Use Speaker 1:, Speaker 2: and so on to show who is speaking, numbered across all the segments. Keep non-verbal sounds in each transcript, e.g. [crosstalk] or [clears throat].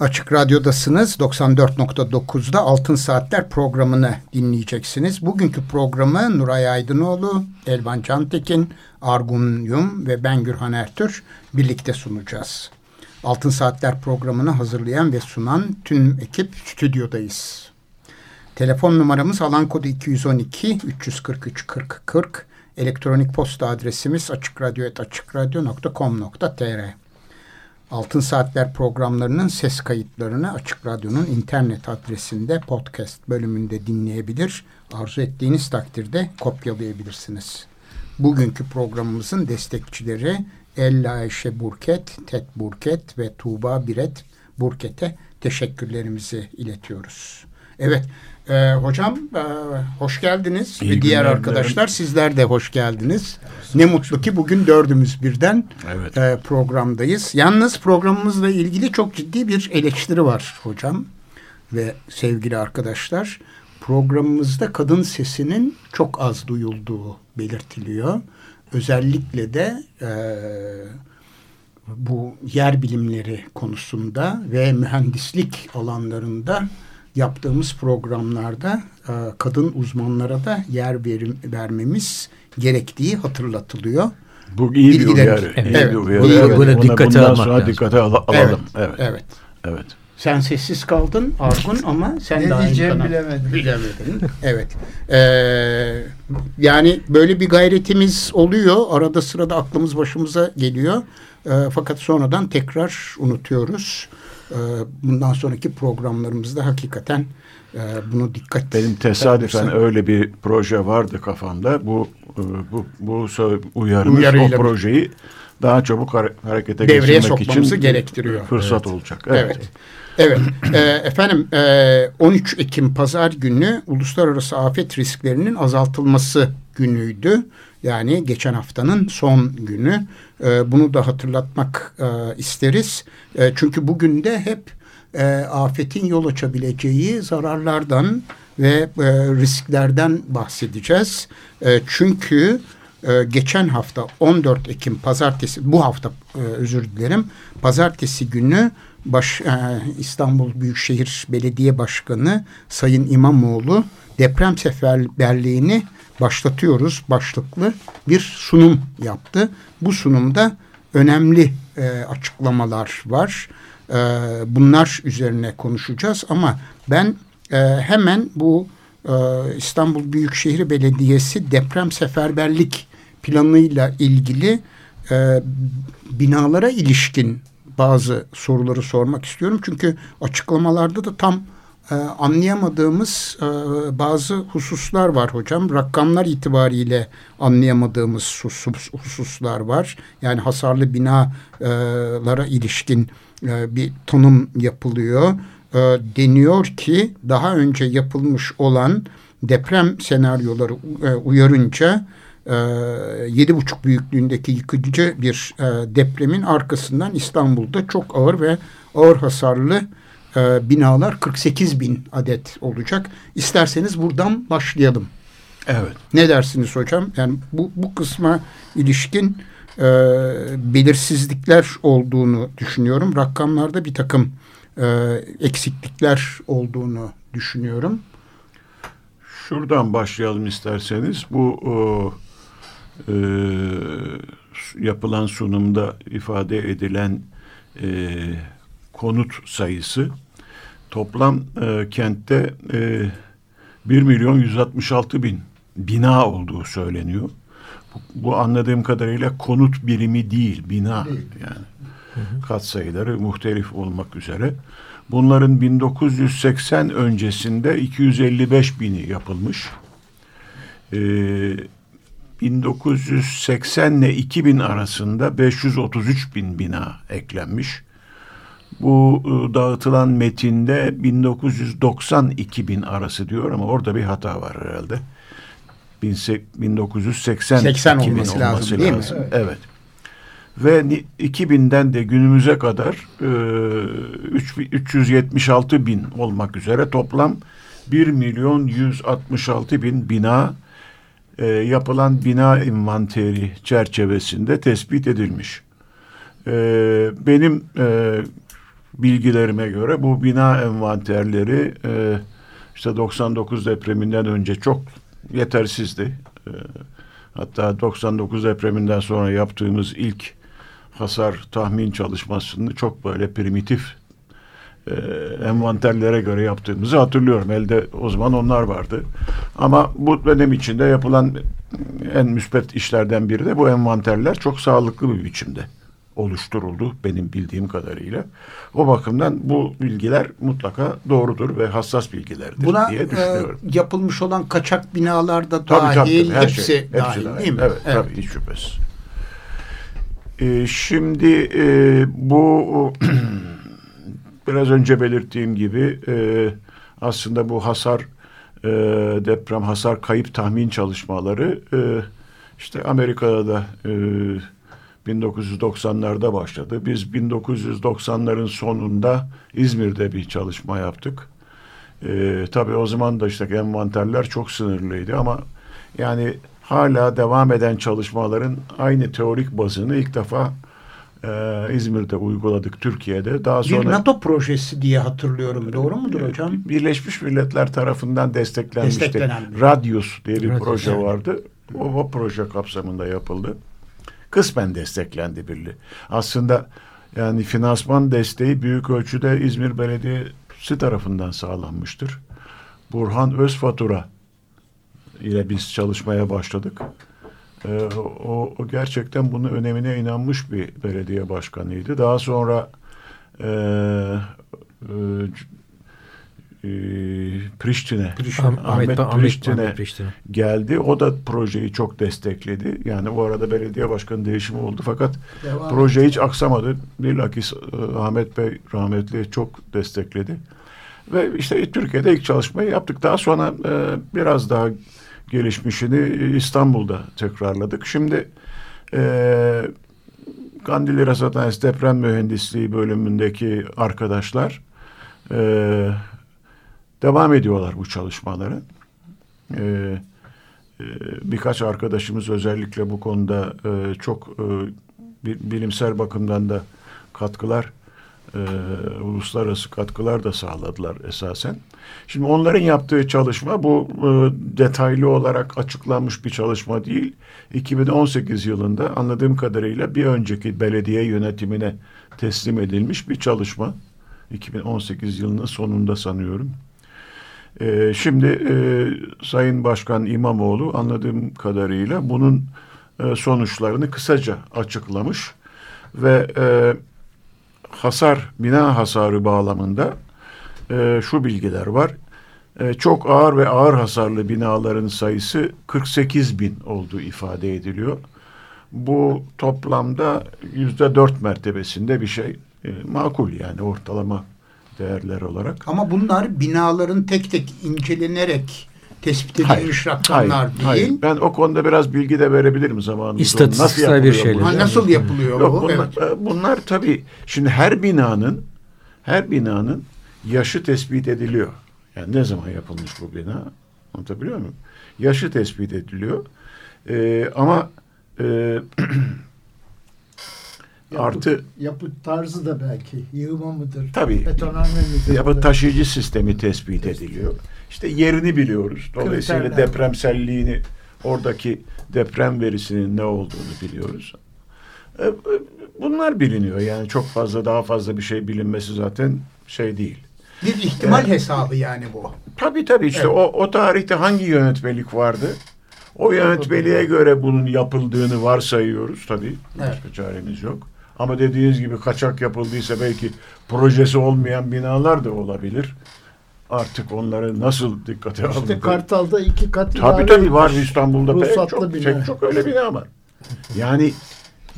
Speaker 1: Açık Radyo'dasınız. 94.9'da Altın Saatler programını dinleyeceksiniz. Bugünkü programı Nuray Aydınoğlu, Elvan Cantekin, Argun Yum ve ben Gürhan Ertür birlikte sunacağız. Altın Saatler programını hazırlayan ve sunan tüm ekip stüdyodayız. Telefon numaramız alan kodu 212 343 40 40. Elektronik posta adresimiz açıkradyo.com.tr Altın Saatler programlarının ses kayıtlarını Açık Radyo'nun internet adresinde podcast bölümünde dinleyebilir. Arzu ettiğiniz takdirde kopyalayabilirsiniz. Bugünkü programımızın destekçileri Ella Ayşe Burket, Ted Burket ve Tuğba Biret Burket'e teşekkürlerimizi iletiyoruz. Evet, e, hocam e, hoş geldiniz İyi ve diğer arkadaşlar dilerim. sizler de hoş geldiniz. Ne mutlu ki bugün dördümüz birden evet. e, programdayız. Yalnız programımızla ilgili çok ciddi bir eleştiri var hocam ve sevgili arkadaşlar. Programımızda kadın sesinin çok az duyulduğu belirtiliyor. Özellikle de e, bu yer bilimleri konusunda ve mühendislik alanlarında yaptığımız programlarda e, kadın uzmanlara da yer verim, vermemiz gerektiği hatırlatılıyor.
Speaker 2: Bu iyi bir uyarı. Evet. evet. Bir uyarı.
Speaker 3: Evet. Bunu dikkate
Speaker 2: almak sonra dikkate al alalım. Evet. Evet.
Speaker 1: evet. evet. Sen sessiz kaldın Argun ama sen
Speaker 3: ne
Speaker 1: daha
Speaker 3: diyeceğimi bilemedim.
Speaker 1: Bilemedin. evet. Ee, yani böyle bir gayretimiz oluyor. Arada sırada aklımız başımıza geliyor. Ee, fakat sonradan tekrar unutuyoruz. Ee, bundan sonraki programlarımızda hakikaten e, bunu dikkat
Speaker 2: benim tesadüfen edersen, öyle bir proje vardı kafamda bu e, bu bu uyarımız o projeyi daha çabuk harekete geçirmek için
Speaker 1: gerektiriyor.
Speaker 2: Fırsat evet. olacak.
Speaker 1: Evet. Evet. Evet. e, efendim e, 13 Ekim Pazar günü Uluslararası Afet Risklerinin Azaltılması günüydü. Yani geçen haftanın son günü. E, bunu da hatırlatmak e, isteriz. E, çünkü bugün de hep e, afetin yol açabileceği zararlardan ve e, risklerden bahsedeceğiz. Çünkü geçen hafta 14 Ekim pazartesi bu hafta özür dilerim pazartesi günü baş, İstanbul Büyükşehir Belediye Başkanı Sayın İmamoğlu deprem seferberliğini başlatıyoruz başlıklı bir sunum yaptı. Bu sunumda önemli e, açıklamalar var. E, bunlar üzerine konuşacağız ama ben e, hemen bu e, İstanbul Büyükşehir Belediyesi deprem seferberlik planıyla ilgili e, binalara ilişkin bazı soruları sormak istiyorum. Çünkü açıklamalarda da tam e, anlayamadığımız e, bazı hususlar var hocam. Rakamlar itibariyle anlayamadığımız husus, hususlar var. Yani hasarlı binalara ilişkin e, bir tanım yapılıyor. E, deniyor ki daha önce yapılmış olan deprem senaryoları uyarınca yedi buçuk büyüklüğündeki yıkıcı bir depremin arkasından İstanbul'da çok ağır ve ağır hasarlı e, binalar 48 bin adet olacak. İsterseniz buradan başlayalım.
Speaker 2: Evet.
Speaker 1: Ne dersiniz hocam? Yani bu, bu kısma ilişkin e, belirsizlikler olduğunu düşünüyorum. Rakamlarda bir takım e, eksiklikler olduğunu düşünüyorum.
Speaker 2: Şuradan başlayalım isterseniz. Bu o, e, yapılan sunumda ifade edilen e, konut sayısı toplam e, kentte e, 1 milyon 166 bin bina olduğu söyleniyor. Bu, bu anladığım kadarıyla konut birimi değil, bina değil. yani. Hı hı. Kat sayıları muhtelif olmak üzere. Bunların 1980 öncesinde 255 bini yapılmış. Ee, 1980 ile 2000 arasında 533 bin bina eklenmiş. Bu e, dağıtılan metinde 1990-2000 arası diyor ama orada bir hata var herhalde. 1980
Speaker 1: 80
Speaker 2: 2000
Speaker 1: olması lazım, değil mi?
Speaker 2: Evet. Ve ni- 2000'den de günümüze kadar e, üç- 376 bin olmak üzere toplam 1 milyon 166 bin bina e, yapılan bina inventeri çerçevesinde tespit edilmiş. E, benim e, bilgilerime göre bu bina envanterleri e, işte 99 depreminden önce çok yetersizdi. E, hatta 99 depreminden sonra yaptığımız ilk hasar tahmin çalışmasını çok böyle primitif e, envanterlere göre yaptığımızı hatırlıyorum. Elde o zaman onlar vardı. Ama bu dönem içinde yapılan en müspet işlerden biri de bu envanterler çok sağlıklı bir biçimde oluşturuldu benim bildiğim kadarıyla. O bakımdan bu bilgiler mutlaka doğrudur ve hassas bilgilerdir
Speaker 1: Buna
Speaker 2: diye
Speaker 1: e,
Speaker 2: düşünüyorum.
Speaker 1: yapılmış olan kaçak binalar da
Speaker 2: Tabii,
Speaker 1: dahil,
Speaker 2: tabii, her
Speaker 1: hepsi,
Speaker 2: şey,
Speaker 1: dahil, değil mi?
Speaker 2: Evet, tabii hiç şüphesiz. Ee, şimdi e, bu [clears throat] biraz önce belirttiğim gibi e, aslında bu hasar e, deprem hasar kayıp tahmin çalışmaları e, işte Amerika'da da e, 1990'larda başladı. Biz 1990'ların sonunda İzmir'de bir çalışma yaptık. Ee, tabii o zaman da işte envanterler çok sınırlıydı ama yani hala devam eden çalışmaların aynı teorik bazını ilk defa e, İzmir'de uyguladık Türkiye'de. Daha sonra
Speaker 1: Bir NATO projesi diye hatırlıyorum. Doğru mudur hocam?
Speaker 2: Birleşmiş Milletler tarafından desteklenmişti.
Speaker 1: Desteklenen
Speaker 2: Radius diye bir
Speaker 4: Radius,
Speaker 2: proje
Speaker 4: evet.
Speaker 2: vardı. O, o proje kapsamında yapıldı. Kısmen desteklendi birliği. Aslında yani finansman desteği büyük ölçüde İzmir Belediyesi tarafından sağlanmıştır. Burhan Özfatura ile biz çalışmaya başladık. Ee, o, o gerçekten bunun önemine inanmış bir belediye başkanıydı. Daha sonra e, e, e, Priştine,
Speaker 1: Priştine.
Speaker 2: Ahmet,
Speaker 4: Ahmet,
Speaker 2: Priştine
Speaker 4: Ahmet Priştine.
Speaker 2: geldi. O da projeyi çok destekledi. Yani o arada belediye başkanı değişimi oldu fakat
Speaker 1: Devam
Speaker 2: proje hiç aksamadı. Bilakis e, Ahmet Bey rahmetli çok destekledi. Ve işte Türkiye'de ilk çalışmayı yaptık. Daha sonra e, biraz daha gelişmişini İstanbul'da tekrarladık. Şimdi e, Kandilli Rasathanesi Deprem Mühendisliği bölümündeki arkadaşlar e, devam ediyorlar bu çalışmaları. E, e, birkaç arkadaşımız özellikle bu konuda e, çok e, bi- bilimsel bakımdan da katkılar, e, uluslararası katkılar da sağladılar esasen. Şimdi onların yaptığı çalışma bu e, detaylı olarak açıklanmış bir çalışma değil. 2018 yılında anladığım kadarıyla bir önceki belediye yönetimine teslim edilmiş bir çalışma. 2018 yılının sonunda sanıyorum. Ee, şimdi e, Sayın Başkan İmamoğlu anladığım kadarıyla bunun e, sonuçlarını kısaca açıklamış ve e, hasar, bina hasarı bağlamında şu bilgiler var. Çok ağır ve ağır hasarlı binaların sayısı 48 bin olduğu ifade ediliyor. Bu toplamda yüzde dört mertebesinde bir şey. Makul yani ortalama değerler olarak.
Speaker 1: Ama bunlar binaların tek tek incelenerek tespit
Speaker 2: Hayır,
Speaker 1: edilmiş rakamlar
Speaker 2: hayır,
Speaker 1: değil.
Speaker 2: hayır. Ben o konuda biraz bilgi de verebilirim zamanında.
Speaker 4: İstatistiksel
Speaker 2: Nasıl
Speaker 4: bir şeyler.
Speaker 1: Ha, nasıl yapılıyor
Speaker 2: Yok,
Speaker 1: bu?
Speaker 2: bunlar,
Speaker 1: Evet.
Speaker 2: e, bunlar tabii şimdi her binanın her binanın yaşı tespit ediliyor. Yani ne zaman yapılmış bu bina? Anlatabiliyor muyum? Yaşı tespit ediliyor. E, ama e, [clears throat]
Speaker 3: Yapı,
Speaker 2: Artı-
Speaker 3: yapı tarzı da belki yığma mıdır?
Speaker 2: Tabii.
Speaker 3: Betonarme midir?
Speaker 2: yapı taşıyıcı sistemi tespit ediliyor. İşte yerini biliyoruz. Dolayısıyla
Speaker 3: Kriterler.
Speaker 2: depremselliğini oradaki deprem verisinin ne olduğunu biliyoruz. E, Bunlar biliniyor. Yani çok fazla daha fazla bir şey bilinmesi zaten şey değil.
Speaker 1: Bir ihtimal hesabı yani bu.
Speaker 2: Tabii tabii işte
Speaker 1: Evet.
Speaker 2: o, o tarihte hangi yönetmelik vardı? O yönetmeliğe göre bunun yapıldığını varsayıyoruz tabii. Başka çaremiz yok. Ama dediğiniz gibi kaçak yapıldıysa belki projesi olmayan binalar da olabilir. Artık onları nasıl dikkate
Speaker 3: İşte
Speaker 2: alındı?
Speaker 3: Kartal'da iki kat
Speaker 2: Tabii
Speaker 3: ilave
Speaker 2: tabii var. İstanbul'da pek çok,
Speaker 3: bina.
Speaker 2: pek çok öyle bina var. Yani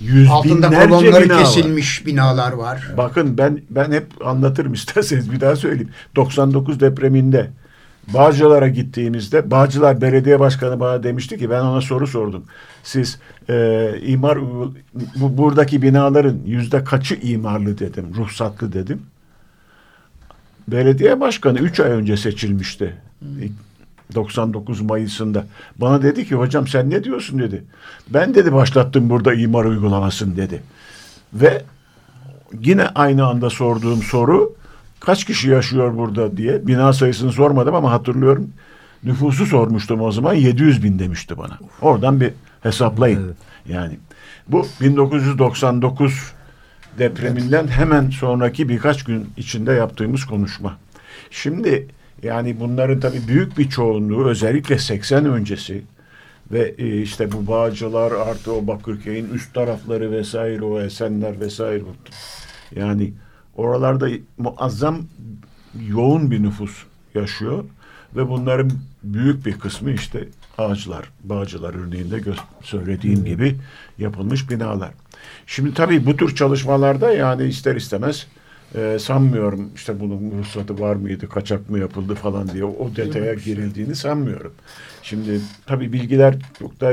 Speaker 2: yüz
Speaker 1: Altında
Speaker 2: binlerce
Speaker 1: kolonları
Speaker 2: bina var.
Speaker 1: kesilmiş binalar var.
Speaker 2: Bakın ben ben hep anlatırım isterseniz bir daha söyleyeyim. 99 depreminde Bağcılar'a gittiğimizde Bağcılar Belediye Başkanı bana demişti ki ben ona soru sordum. Siz e, imar bu, buradaki binaların yüzde kaçı imarlı dedim, ruhsatlı dedim. Belediye Başkanı 3 ay önce seçilmişti. 99 Mayıs'ında. Bana dedi ki hocam sen ne diyorsun dedi. Ben dedi başlattım burada imar uygulamasını dedi. Ve yine aynı anda sorduğum soru kaç kişi yaşıyor burada diye bina sayısını sormadım ama hatırlıyorum. Nüfusu sormuştum o zaman 700 bin demişti bana. Oradan bir hesaplayın.
Speaker 5: Evet.
Speaker 2: Yani bu 1999 depreminden hemen sonraki birkaç gün içinde yaptığımız konuşma. Şimdi yani bunların tabii büyük bir çoğunluğu özellikle 80 öncesi ve e, işte bu Bağcılar artı o Bakırköy'ün üst tarafları vesaire o Esenler vesaire yani oralarda muazzam yoğun bir nüfus yaşıyor ve bunların büyük bir kısmı işte ağaçlar, bağcılar örneğinde söylediğim gibi yapılmış binalar. Şimdi tabii bu tür çalışmalarda yani ister istemez e, sanmıyorum işte bunun ruhsatı var mıydı, kaçak mı yapıldı falan diye o detaya girildiğini sanmıyorum. Şimdi tabii bilgiler çok daha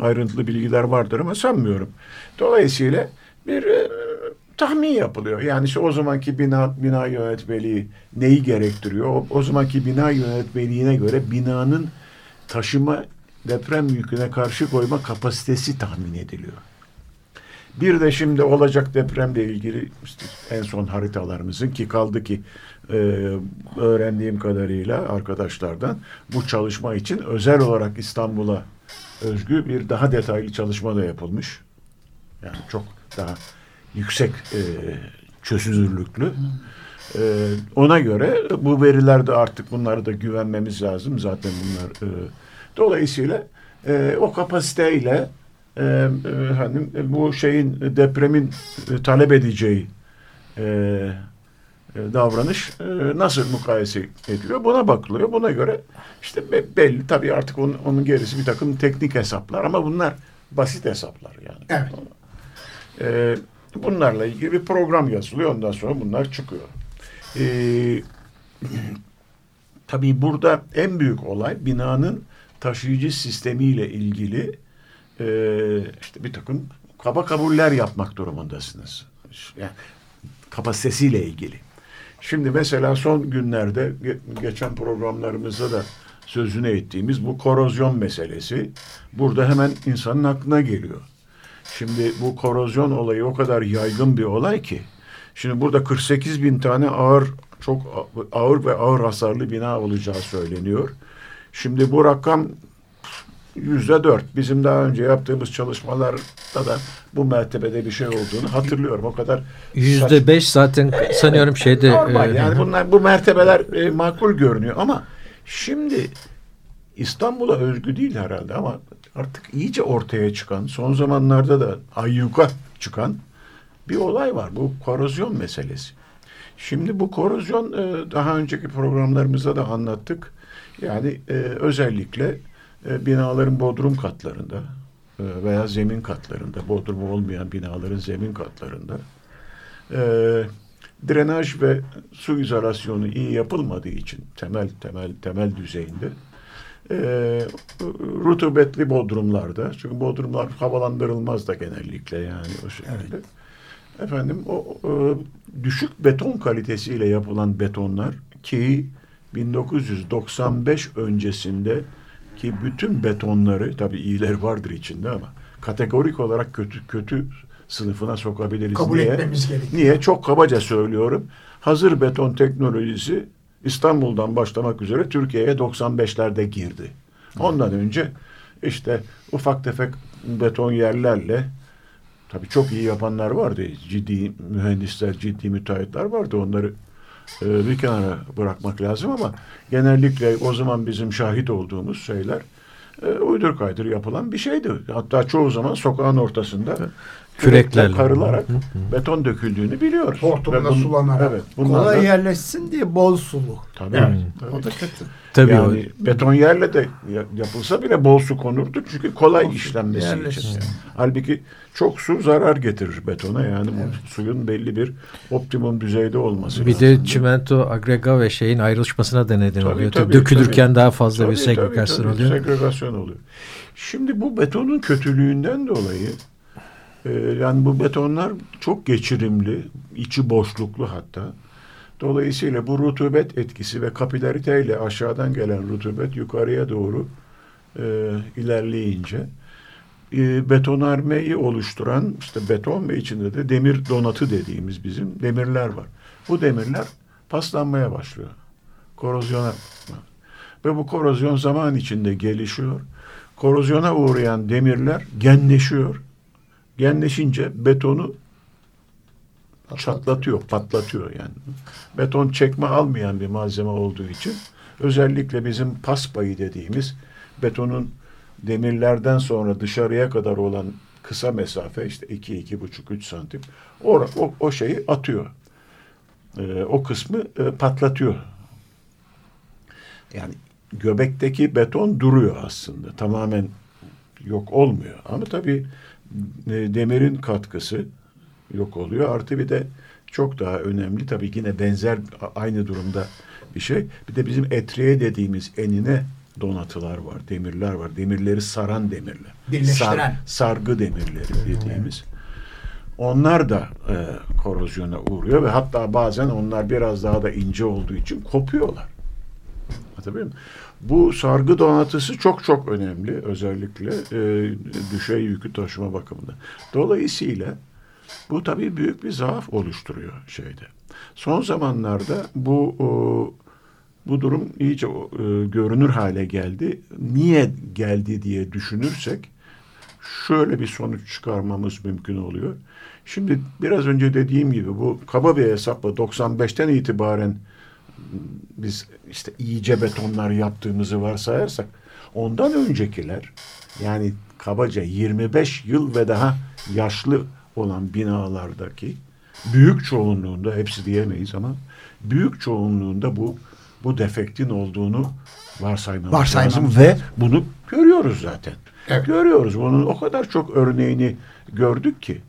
Speaker 2: ayrıntılı bilgiler vardır ama sanmıyorum. Dolayısıyla bir e, tahmin yapılıyor. Yani işte o zamanki bina, bina yönetmeliği neyi gerektiriyor? O, o zamanki bina yönetmeliğine göre binanın taşıma deprem yüküne karşı koyma kapasitesi tahmin ediliyor. Bir de şimdi olacak depremle ilgili işte en son haritalarımızın ki kaldı ki e, öğrendiğim kadarıyla arkadaşlardan bu çalışma için özel olarak İstanbul'a özgü bir daha detaylı çalışma da yapılmış. Yani çok daha yüksek e, çözünürlüklü. E, ona göre bu verilerde artık bunları da güvenmemiz lazım. Zaten bunlar e, dolayısıyla e, o kapasiteyle e, efendim, e, bu şeyin e, depremin e, talep edeceği e, e, davranış nasıl mukayese ediliyor? Buna bakılıyor. Buna göre işte be- belli tabii artık onun, onun gerisi bir takım teknik hesaplar ama bunlar basit hesaplar yani.
Speaker 1: Evet.
Speaker 2: Bunlarla ilgili bir program yazılıyor. Ondan sonra bunlar çıkıyor. E, [clears throat] tabii burada en büyük olay binanın taşıyıcı sistemiyle ilgili e, işte bir takım kaba kabuller yapmak durumundasınız. Yani kapasitesiyle ilgili. Şimdi mesela son günlerde ge- geçen programlarımızda da sözünü ettiğimiz bu korozyon meselesi burada hemen insanın aklına geliyor. Şimdi bu korozyon olayı o kadar yaygın bir olay ki şimdi burada 48 bin tane ağır çok ağır ve ağır hasarlı bina olacağı söyleniyor. Şimdi bu rakam yüzde dört. Bizim daha önce yaptığımız çalışmalarda da bu mertebede bir şey olduğunu hatırlıyorum. O kadar
Speaker 5: Yüzde beş zaten sanıyorum şeyde
Speaker 2: Normal
Speaker 5: e,
Speaker 2: yani bunlar bu mertebeler e, makul görünüyor ama şimdi İstanbul'a özgü değil herhalde ama artık iyice ortaya çıkan son zamanlarda da ayyuka çıkan bir olay var. Bu korozyon meselesi. Şimdi bu korozyon e, daha önceki programlarımızda da anlattık. Yani e, özellikle e, binaların bodrum katlarında veya zemin katlarında, bodrum olmayan binaların zemin katlarında drenaj ve su izolasyonu iyi yapılmadığı için temel temel temel düzeyinde e, rutubetli bodrumlarda çünkü bodrumlar havalandırılmaz da genellikle yani o şekilde. Efendim o, o düşük beton kalitesiyle yapılan betonlar ki 1995 öncesinde ki bütün betonları tabii iyileri vardır içinde ama kategorik olarak kötü kötü sınıfına sokabiliriz.
Speaker 1: Kabul
Speaker 2: Niye?
Speaker 1: etmemiz gerekiyor.
Speaker 2: Niye? Çok kabaca söylüyorum. Hazır beton teknolojisi İstanbul'dan başlamak üzere Türkiye'ye 95'lerde girdi. Ondan önce işte ufak tefek beton yerlerle tabii çok iyi yapanlar vardı. Ciddi mühendisler, ciddi müteahhitler vardı. Onları e, bir kenara bırakmak lazım ama genellikle o zaman bizim şahit olduğumuz şeyler e, uydur kaydır yapılan bir şeydi. Hatta çoğu zaman sokağın ortasında kürekle
Speaker 5: Küreklerle.
Speaker 2: karılarak beton döküldüğünü biliyoruz.
Speaker 1: Hortumla
Speaker 2: bun-
Speaker 1: sulanarak.
Speaker 2: Evet.
Speaker 3: Kolay
Speaker 2: da,
Speaker 3: yerleşsin diye bol sulu.
Speaker 2: tabii,
Speaker 1: Evet.
Speaker 2: tabii.
Speaker 3: O da kötü.
Speaker 5: Tabii
Speaker 2: yani beton yerle de ya- yapılsa bile bol su konurdu çünkü kolay
Speaker 3: Bol
Speaker 2: işlenmesi için. Yani. Halbuki çok su zarar getirir betona yani bu suyun belli bir optimum düzeyde olması
Speaker 5: o. Bir
Speaker 2: lazım.
Speaker 5: de çimento, agrega ve şeyin ayrışmasına da neden
Speaker 2: Tabii,
Speaker 5: oluyor.
Speaker 2: tabii,
Speaker 5: Dökülürken
Speaker 2: tabii.
Speaker 5: daha fazla bir
Speaker 2: Tabii, tabii,
Speaker 5: segregasyon
Speaker 2: tabii,
Speaker 5: oluyor.
Speaker 2: Segregasyon oluyor. Şimdi bu betonun kötülüğünden dolayı e, yani bu betonlar çok geçirimli, içi boşluklu hatta. Dolayısıyla bu rutubet etkisi ve kapilariteyle aşağıdan gelen rutubet yukarıya doğru e, ilerleyince e, betonarmeyi oluşturan işte beton ve içinde de demir donatı dediğimiz bizim demirler var. Bu demirler paslanmaya başlıyor. Korozyona ve bu korozyon zaman içinde gelişiyor. Korozyona uğrayan demirler genleşiyor. Genleşince betonu çatlatıyor, patlatıyor yani. Beton çekme almayan bir malzeme olduğu için özellikle bizim pas payı dediğimiz betonun demirlerden sonra dışarıya kadar olan kısa mesafe işte 2 iki, buçuk 3 santim o, o, o şeyi atıyor. Ee, o kısmı e, patlatıyor. Yani göbekteki beton duruyor aslında. Tamamen yok olmuyor. Ama tabii e, demirin katkısı yok oluyor. Artı bir de çok daha önemli tabii yine benzer aynı durumda bir şey. Bir de bizim etriye dediğimiz enine donatılar var, demirler var. Demirleri saran demirler.
Speaker 1: Birleştiren.
Speaker 2: sargı demirleri dediğimiz. Onlar da e, korozyona uğruyor ve hatta bazen onlar biraz daha da ince olduğu için kopuyorlar. Anlatabiliyor muyum? Bu sargı donatısı çok çok önemli özellikle e, düşey yükü taşıma bakımında. Dolayısıyla bu tabii büyük bir zaaf oluşturuyor şeyde. Son zamanlarda bu o, bu durum iyice e, görünür hale geldi. Niye geldi diye düşünürsek şöyle bir sonuç çıkarmamız mümkün oluyor. Şimdi biraz önce dediğim gibi bu kaba bir hesapla 95'ten itibaren biz işte iyice betonlar yaptığımızı varsayarsak ondan öncekiler yani kabaca 25 yıl ve daha yaşlı olan binalardaki büyük çoğunluğunda hepsi diyemeyiz ama büyük çoğunluğunda bu bu defektin olduğunu varsaymamız,
Speaker 1: Varsaymamız
Speaker 2: lazım ve bunu görüyoruz zaten.
Speaker 1: Evet.
Speaker 2: Görüyoruz. Bunun o kadar çok örneğini gördük ki.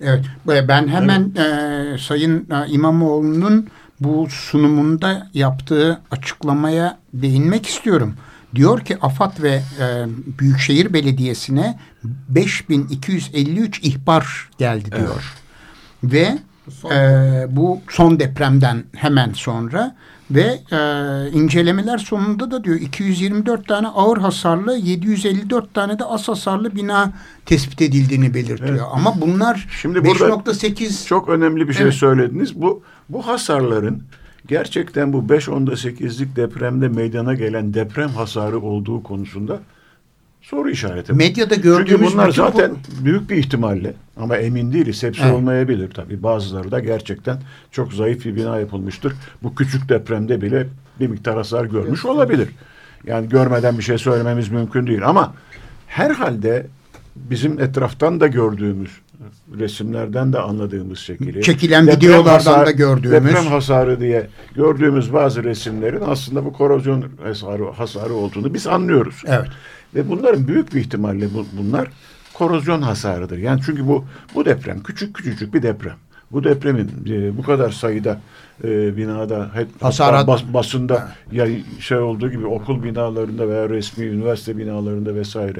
Speaker 1: Evet. ve Ben hemen e, Sayın e, İmamoğlu'nun bu sunumunda yaptığı açıklamaya değinmek istiyorum. Diyor ki AFAD ve e, Büyükşehir Belediyesi'ne 5253 ihbar geldi diyor. Ve
Speaker 3: Son-
Speaker 1: e, bu son depremden hemen sonra ve e, incelemeler sonunda da diyor 224 tane ağır hasarlı 754 tane de az hasarlı bina tespit edildiğini belirtiyor.
Speaker 2: Evet.
Speaker 1: Ama bunlar
Speaker 2: Şimdi burada
Speaker 1: 5.8
Speaker 2: Çok önemli bir şey
Speaker 1: Evet.
Speaker 2: söylediniz. Bu bu hasarların gerçekten bu 5.10'da 8'lik depremde meydana gelen deprem hasarı olduğu konusunda soru işareti.
Speaker 1: medyada gördüğümüz
Speaker 2: Çünkü bunlar
Speaker 1: bütün bu-
Speaker 2: zaten büyük bir ihtimalle ama emin değiliz. Hepsi
Speaker 1: Evet.
Speaker 2: olmayabilir tabii. Bazıları da gerçekten çok zayıf bir bina yapılmıştır. Bu küçük depremde bile bir miktar hasar görmüş olabilir. Yani görmeden bir şey söylememiz mümkün değil ama herhalde bizim etraftan da gördüğümüz resimlerden de anladığımız şekilde
Speaker 1: Çekilen
Speaker 2: deprem
Speaker 1: videolardan da gördüğümüz-
Speaker 2: deprem hasarı diye gördüğümüz bazı resimlerin aslında bu korozyon hasarı, hasarı olduğunu biz anlıyoruz.
Speaker 1: Evet.
Speaker 2: Ve bunların büyük bir ihtimalle bu- bunlar korozyon hasarıdır. Yani çünkü bu bu deprem küçük küçücük bir deprem. Bu depremin e, bu kadar sayıda e, binada hep
Speaker 1: Hasarat-
Speaker 2: bas, basında ya şey olduğu gibi okul binalarında veya resmi üniversite binalarında vesaire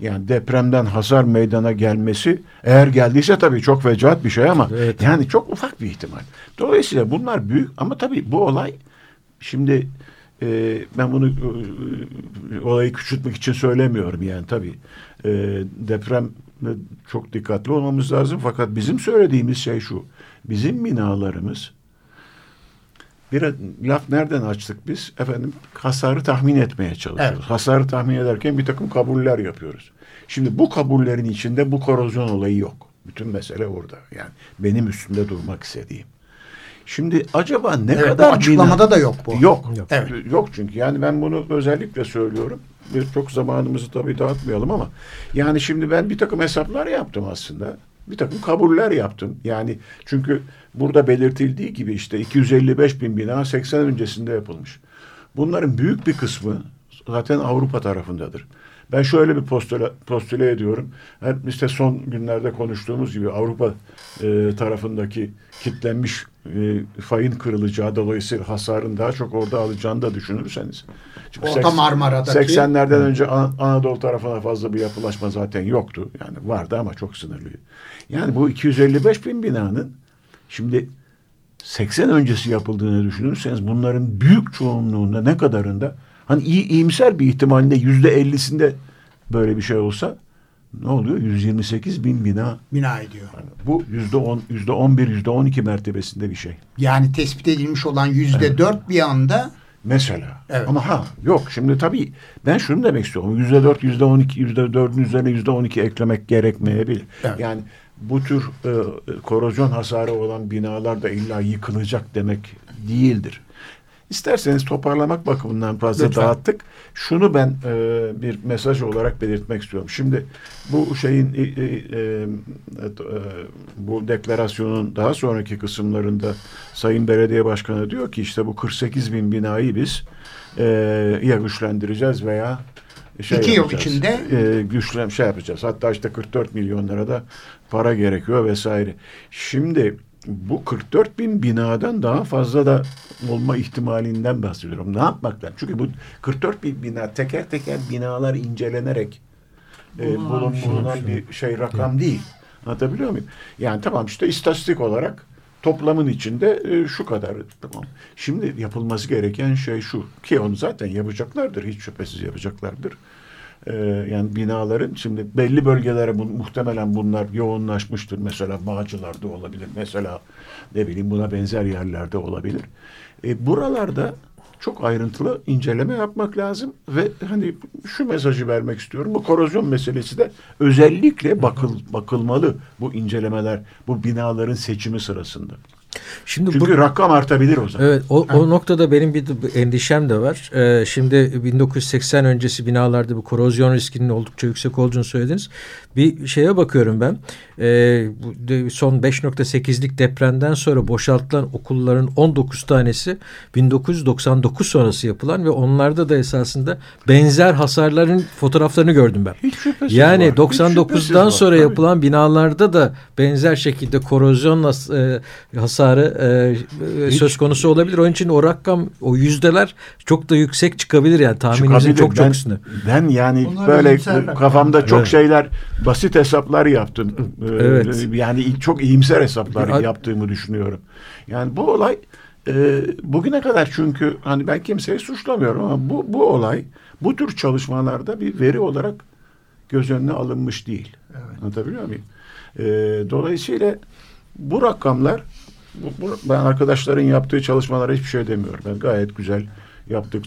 Speaker 2: yani depremden hasar meydana gelmesi eğer geldiyse tabii çok fecaat bir şey ama
Speaker 5: Evet.
Speaker 2: yani çok ufak bir ihtimal. Dolayısıyla bunlar büyük ama tabii bu olay şimdi e, ben bunu e, olayı küçültmek için söylemiyorum yani tabii. E, deprem çok dikkatli olmamız lazım fakat bizim söylediğimiz şey şu. Bizim binalarımız bir laf nereden açtık biz? Efendim hasarı tahmin etmeye çalışıyoruz.
Speaker 1: Evet.
Speaker 2: Hasarı tahmin ederken bir takım kabuller yapıyoruz. Şimdi bu kabullerin içinde bu korozyon olayı yok. Bütün mesele orada. Yani benim üstünde durmak istediğim. Şimdi acaba ne
Speaker 1: Evet,
Speaker 2: kadar
Speaker 1: açıklamada
Speaker 2: bina-
Speaker 1: da yok bu.
Speaker 2: Yok.
Speaker 5: Yok.
Speaker 1: Evet.
Speaker 2: Yok çünkü yani ben bunu özellikle söylüyorum. Bir çok zamanımızı tabii dağıtmayalım ama yani şimdi ben bir takım hesaplar yaptım aslında. Bir takım kabuller yaptım. Yani çünkü burada belirtildiği gibi işte 255 bin bina 80 öncesinde yapılmış. Bunların büyük bir kısmı zaten Avrupa tarafındadır. Ben şöyle bir postüle, postüle ediyorum. Her, işte son günlerde konuştuğumuz gibi Avrupa e, tarafındaki kitlenmiş e, fayın kırılacağı dolayısıyla hasarın daha çok orada alacağını da düşünürseniz.
Speaker 1: Çünkü Orta Marmara'daki
Speaker 2: 80'lerden önce An Anadolu tarafına fazla bir yapılaşma zaten yoktu. Yani vardı ama çok sınırlıydı. Yani bu 255 bin binanın şimdi 80 öncesi yapıldığını düşünürseniz bunların büyük çoğunluğunda ne kadarında hani iyi, iyimser bir ihtimalinde yüzde ellisinde böyle bir şey olsa ne oluyor? 128 bin bina.
Speaker 1: Bina ediyor.
Speaker 2: Yani bu yüzde on, yüzde on bir, yüzde on iki mertebesinde bir şey.
Speaker 1: Yani tespit edilmiş olan yüzde dört bir anda
Speaker 2: Mesela.
Speaker 1: Evet.
Speaker 2: Ama ha yok şimdi tabii ben şunu demek istiyorum. Yüzde dört, yüzde on iki, yüzde dördün üzerine yüzde on iki eklemek gerekmeyebilir.
Speaker 1: Evet.
Speaker 2: Yani bu tür e, korozyon hasarı olan binalar da illa yıkılacak demek değildir. İsterseniz toparlamak bakımından fazla
Speaker 1: Lütfen.
Speaker 2: dağıttık. Şunu ben e, bir mesaj olarak belirtmek istiyorum. Şimdi bu şeyin e, e, e, e, bu deklarasyonun daha sonraki kısımlarında Sayın Belediye Başkanı diyor ki işte bu 48 bin binayı biz e, ya güçlendireceğiz veya şey
Speaker 1: İki yıl içinde-
Speaker 2: e, güçlen şey yapacağız. Hatta işte 44 milyon lira da para gerekiyor vesaire. Şimdi bu 44 bin binadan daha fazla da olma ihtimalinden bahsediyorum. Ne yapmaktan? Çünkü bu 44 bin bina teker teker binalar incelenerek e, bulun, bulunan bir şey rakam değil. Anlatabiliyor muyum? Yani tamam işte istatistik olarak toplamın içinde e, şu kadar. Tamam. Şimdi yapılması gereken şey şu. Ki onu zaten yapacaklardır. Hiç şüphesiz yapacaklardır. E, yani binaların şimdi belli bölgelere bu, muhtemelen bunlar yoğunlaşmıştır. Mesela Bağcılar'da olabilir. Mesela ne bileyim buna benzer yerlerde olabilir. E, buralarda çok ayrıntılı inceleme yapmak lazım ve hani şu mesajı vermek istiyorum. Bu korozyon meselesi de özellikle bakıl, bakılmalı bu incelemeler, bu binaların seçimi sırasında.
Speaker 5: Şimdi
Speaker 2: Çünkü
Speaker 5: bu,
Speaker 2: rakam artabilir o zaman.
Speaker 5: Evet o, o noktada benim bir endişem de var. Ee, şimdi 1980 öncesi binalarda bu korozyon riskinin oldukça yüksek olduğunu söylediniz. Bir şeye bakıyorum ben. Ee, bu son 5.8'lik depremden sonra boşaltılan okulların 19 tanesi 1999 sonrası yapılan ve onlarda da esasında benzer hasarların fotoğraflarını gördüm ben.
Speaker 2: Hiç şüphesiz
Speaker 5: Yani
Speaker 2: var. Hiç şüphesiz
Speaker 5: 99'dan
Speaker 2: var.
Speaker 5: sonra
Speaker 2: Tabii.
Speaker 5: yapılan binalarda da benzer şekilde korozyon has- e, hasarı e, e, söz konusu olabilir. Onun için o rakam, o yüzdeler çok da yüksek çıkabilir yani tahminimizin çok çok üstünde.
Speaker 2: Ben yani
Speaker 3: Bunlar
Speaker 2: böyle kafamda çok
Speaker 5: Evet.
Speaker 2: şeyler basit hesaplar yaptım. Ee,
Speaker 5: Evet.
Speaker 2: Yani çok iyimser hesaplar
Speaker 5: Ya-
Speaker 2: yaptığımı düşünüyorum. Yani bu olay e, bugüne kadar çünkü hani ben kimseyi suçlamıyorum ama bu bu olay bu tür çalışmalarda bir veri olarak göz önüne alınmış değil.
Speaker 3: Evet.
Speaker 2: Anlatabiliyor muyum? E, dolayısıyla bu rakamlar bu, bu- ben arkadaşların yaptığı çalışmalara hiçbir şey demiyorum. Ben gayet güzel yaptık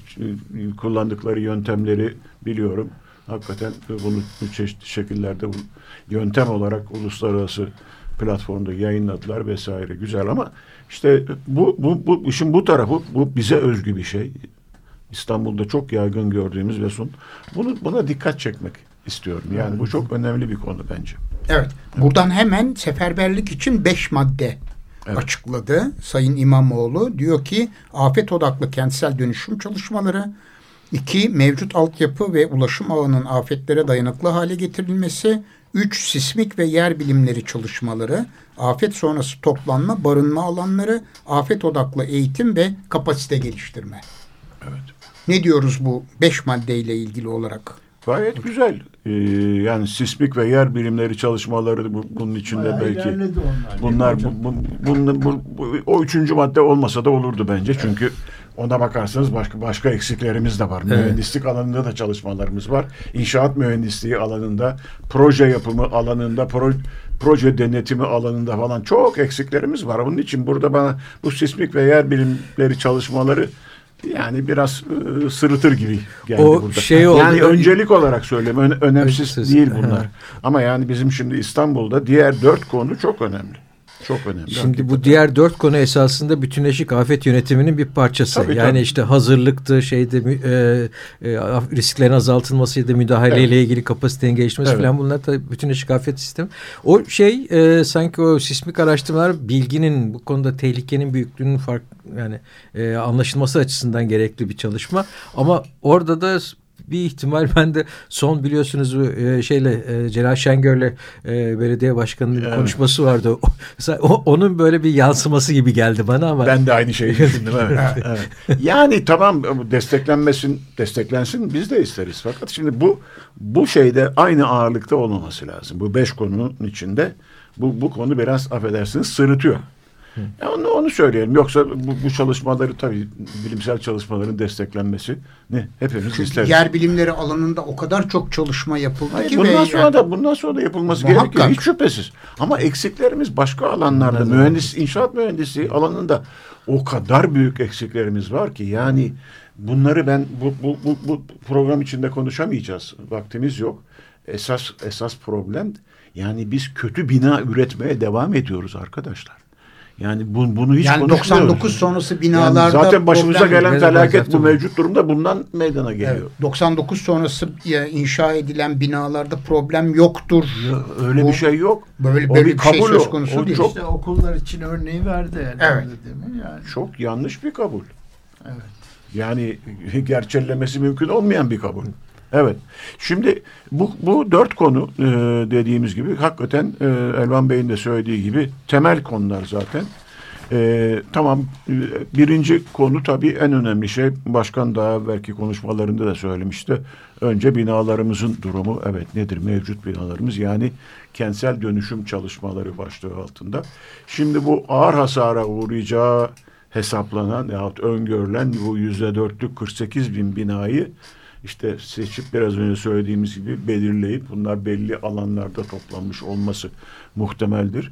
Speaker 2: kullandıkları yöntemleri biliyorum. Hakikaten bunu bu çeşitli şekillerde bu yöntem olarak uluslararası platformda yayınladılar vesaire güzel ama işte bu bu bu işin bu tarafı bu bize özgü bir şey. İstanbul'da çok yaygın gördüğümüz ve son bunu buna dikkat çekmek istiyorum. Yani bu çok önemli bir konu bence.
Speaker 1: Evet. Buradan hemen seferberlik için beş madde
Speaker 2: Evet.
Speaker 1: açıkladı Sayın İmamoğlu. Diyor ki afet odaklı kentsel dönüşüm çalışmaları. iki Mevcut altyapı ve ulaşım ağının afetlere dayanıklı hale getirilmesi. Üç Sismik ve yer bilimleri çalışmaları. Afet sonrası toplanma, barınma alanları. Afet odaklı eğitim ve kapasite geliştirme.
Speaker 2: Evet.
Speaker 1: Ne diyoruz bu beş maddeyle ilgili olarak?
Speaker 2: Gayet güzel. Ee, yani sismik ve yer bilimleri çalışmaları bu, bunun içinde
Speaker 3: Bayağı
Speaker 2: belki
Speaker 3: onlar.
Speaker 2: bunlar bu, bu, bunun- bu- bu- o üçüncü madde olmasa da olurdu bence çünkü ona bakarsanız başka başka eksiklerimiz de var.
Speaker 5: Evet.
Speaker 2: Mühendislik alanında da çalışmalarımız var. İnşaat mühendisliği alanında, proje yapımı alanında, pro- proje denetimi alanında falan çok eksiklerimiz var. Onun için burada bana bu sismik ve yer bilimleri çalışmaları yani biraz e, sırıtır gibi geldi
Speaker 5: O
Speaker 2: burada.
Speaker 5: şey oldu-
Speaker 2: yani öncelik olarak söyleyeyim. Ön- önemsiz değil bunlar. Ama yani bizim şimdi İstanbul'da diğer dört konu çok önemli. Çok önemli.
Speaker 5: Şimdi
Speaker 2: hakikaten.
Speaker 5: bu diğer dört konu esasında bütünleşik afet yönetiminin bir parçası.
Speaker 2: Tabii,
Speaker 5: yani
Speaker 2: tabii.
Speaker 5: işte hazırlıktı, şeyde e, e, risklerin azaltılmasıydı, müdahaleyle ilgili kapasitenin gelişmesi
Speaker 2: Evet.
Speaker 5: falan bunlar da bütünleşik afet sistemi. O şey e, sanki o sismik araştırmalar bilginin bu konuda tehlikenin büyüklüğünün fark yani e, anlaşılması açısından gerekli bir çalışma. Ama orada da bir ihtimal ben de son biliyorsunuz bu, e, şeyle e, Celal Şengör'le e, belediye başkanının
Speaker 2: Evet.
Speaker 5: konuşması vardı. O, o- onun böyle bir yansıması gibi geldi bana ama
Speaker 2: Ben de aynı şeyi [laughs] düşündüm. Evet. evet. Yani tamam desteklenmesin, desteklensin biz de isteriz. Fakat şimdi bu bu şeyde aynı ağırlıkta olmaması lazım. Bu beş konunun içinde bu, bu konu biraz affedersiniz sırıtıyor. Ya onu, onu söyleyelim. Yoksa bu, bu çalışmaları tabii bilimsel çalışmaların desteklenmesi ne hepimiz
Speaker 1: Çünkü
Speaker 2: isteriz.
Speaker 1: yer bilimleri alanında o kadar çok çalışma yapıldı
Speaker 2: Hayır,
Speaker 1: ki.
Speaker 2: bundan sonra
Speaker 1: yani-
Speaker 2: da bundan sonra da yapılması
Speaker 1: Muhakkak.
Speaker 2: gerekiyor hiç şüphesiz. Ama eksiklerimiz başka alanlarda mühendis inşaat mühendisi alanında o kadar büyük eksiklerimiz var ki yani bunları ben bu bu bu, bu program içinde konuşamayacağız. Vaktimiz yok. Esas esas problem yani biz kötü bina üretmeye devam ediyoruz arkadaşlar. Yani bu, bunu hiç
Speaker 1: yani
Speaker 2: konuşmuyoruz.
Speaker 1: 99 sonrası binalarda
Speaker 2: Yani zaten başımıza gelen felaket bu mevcut durumda bundan meydana geliyor.
Speaker 1: Evet, 99 sonrası inşa edilen binalarda problem yoktur.
Speaker 2: Ya, Öyle
Speaker 1: Bu-
Speaker 2: bir şey yok.
Speaker 1: Böyle böyle
Speaker 2: bir
Speaker 1: bir, şey
Speaker 2: kabul
Speaker 1: söz
Speaker 2: o.
Speaker 1: konusu
Speaker 2: O
Speaker 1: değil.
Speaker 2: çok-
Speaker 3: İşte okullar için örneği verdi herhalde
Speaker 1: Evet.
Speaker 3: değil mi? Yani.
Speaker 2: Çok yanlış bir kabul.
Speaker 3: Evet.
Speaker 2: Yani [laughs] gerçellemesi mümkün olmayan bir kabul. Evet. Şimdi bu, bu dört konu e, dediğimiz gibi hakikaten e, Elvan Bey'in de söylediği gibi temel konular zaten. E, tamam e, birinci konu tabii en önemli şey başkan daha belki konuşmalarında da söylemişti. Önce binalarımızın durumu evet nedir mevcut binalarımız yani kentsel dönüşüm çalışmaları başlığı altında. Şimdi bu ağır hasara uğrayacağı hesaplanan yahut öngörülen bu yüzde dörtlük 48 bin binayı işte seçip biraz önce söylediğimiz gibi belirleyip bunlar belli alanlarda toplanmış olması muhtemeldir.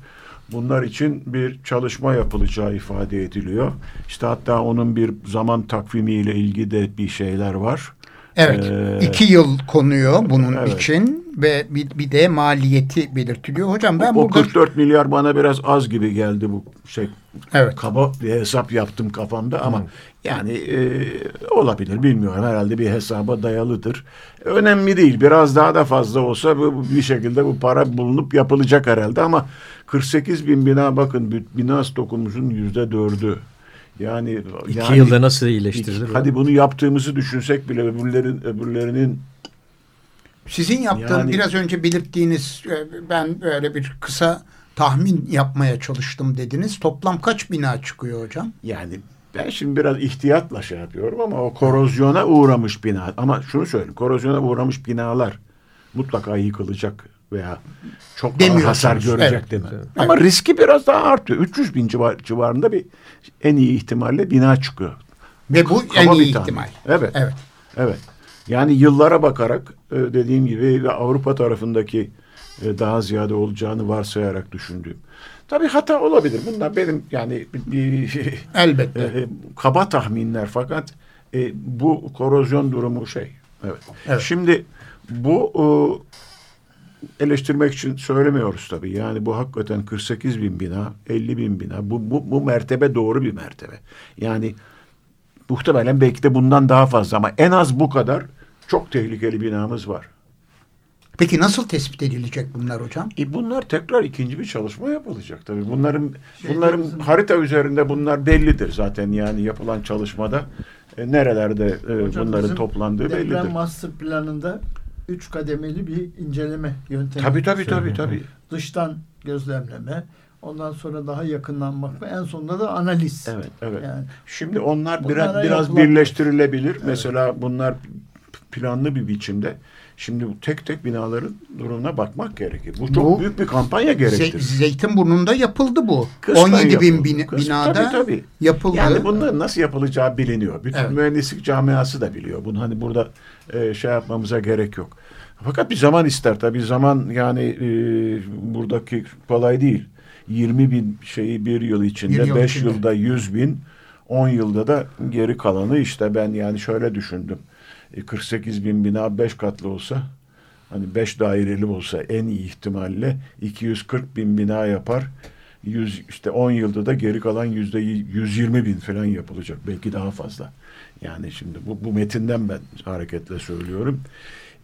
Speaker 2: Bunlar için bir çalışma yapılacağı ifade ediliyor. İşte hatta onun bir zaman takvimiyle ilgili de bir şeyler var.
Speaker 1: Evet.
Speaker 2: Ee,
Speaker 1: iki yıl konuyor bunun
Speaker 2: evet.
Speaker 1: için ve bir, bir de maliyeti belirtiliyor. Hocam ben
Speaker 2: o
Speaker 1: burada
Speaker 2: 44 milyar bana biraz az gibi geldi bu şey.
Speaker 1: Evet.
Speaker 2: Kaba bir hesap yaptım kafamda ama yani e, olabilir bilmiyorum. Herhalde bir hesaba dayalıdır. Önemli değil. Biraz daha da fazla olsa bu, bir şekilde bu para bulunup yapılacak herhalde ama 48 bin bina bakın bi- bina stokumuzun yüzde dördü. Yani
Speaker 5: iki
Speaker 2: yani-
Speaker 5: yılda nasıl iyileştirilir?
Speaker 2: İki- Hadi bunu yaptığımızı düşünsek bile öbürlerin, öbürlerinin
Speaker 1: Sizin yaptığın
Speaker 2: Yani-
Speaker 1: biraz önce belirttiğiniz e, ben böyle bir kısa tahmin yapmaya çalıştım dediniz. Toplam kaç bina çıkıyor hocam?
Speaker 2: Yani ben şimdi biraz ihtiyatla şey yapıyorum ama o korozyona uğramış bina. Ama şunu söyleyeyim. Korozyona uğramış binalar mutlaka yıkılacak veya çok ağır hasar görecek
Speaker 1: Evet.
Speaker 2: değil mi? Ama riski biraz daha artıyor. 300 bin civar, civarında bir en iyi ihtimalle bina çıkıyor.
Speaker 1: Ve bu
Speaker 2: Kaba
Speaker 1: en iyi ihtimal.
Speaker 2: Evet.
Speaker 1: Evet.
Speaker 2: Evet. Yani yıllara bakarak e, dediğim gibi Avrupa tarafındaki e, daha ziyade olacağını varsayarak düşündüğüm. Tabii hata olabilir. Bunlar benim yani [laughs]
Speaker 1: Elbette.
Speaker 2: e, kaba tahminler fakat e, bu korozyon durumu şey. Evet.
Speaker 1: Evet.
Speaker 2: Şimdi bu e, eleştirmek için söylemiyoruz tabii. Yani bu hakikaten 48 bin bina, 50 bin bina. Bu, bu, bu mertebe doğru bir mertebe. Yani muhtemelen belki de bundan daha fazla ama en az bu kadar çok tehlikeli binamız var.
Speaker 1: Peki nasıl tespit edilecek bunlar hocam?
Speaker 2: E bunlar tekrar ikinci bir çalışma yapılacak tabii. Bunların
Speaker 3: Şey
Speaker 2: bunların
Speaker 3: diyorsun.
Speaker 2: harita üzerinde bunlar bellidir zaten yani yapılan çalışmada e, nerelerde e,
Speaker 3: Hocam
Speaker 2: bunların toplandığı
Speaker 3: deprem
Speaker 2: bellidir.
Speaker 3: master planında üç kademeli bir inceleme yöntemi.
Speaker 2: Tabii tabii tabii tabii.
Speaker 3: Dıştan gözlemleme, ondan sonra daha yakından bakma, en sonunda da analiz.
Speaker 2: Evet evet.
Speaker 3: Yani
Speaker 2: Şimdi onlar biraz biraz
Speaker 3: yapılan-
Speaker 2: birleştirilebilir. Mesela bunlar planlı bir biçimde. Şimdi bu tek tek binaların durumuna bakmak gerekir. Bu çok
Speaker 1: Bu-
Speaker 2: büyük bir kampanya gerektirir.
Speaker 1: Zeytinburnu'nda yapıldı bu.
Speaker 2: Kısmen
Speaker 1: 17 bin
Speaker 2: yapıldı.
Speaker 1: bina-
Speaker 2: Kısmen-
Speaker 1: binada
Speaker 2: tabii, tabii.
Speaker 1: yapıldı.
Speaker 2: Yani bunların nasıl yapılacağı biliniyor. Bütün
Speaker 1: Evet.
Speaker 2: mühendislik camiası da biliyor. Bunu hani burada e, şey yapmamıza gerek yok. Fakat bir zaman ister tabii. Zaman yani e, buradaki kolay değil. 20 bin şeyi bir yıl içinde,
Speaker 1: yıl
Speaker 2: 5
Speaker 1: içinde.
Speaker 2: yılda 100 bin, 10 yılda da geri kalanı işte ben yani şöyle düşündüm. E, 48 bin bina 5 katlı olsa hani 5 daireli olsa en iyi ihtimalle 240 bin bina yapar. 100 işte 10 yılda da geri kalan yüzde 120 bin falan yapılacak. Belki daha fazla. Yani şimdi bu, bu metinden ben hareketle söylüyorum.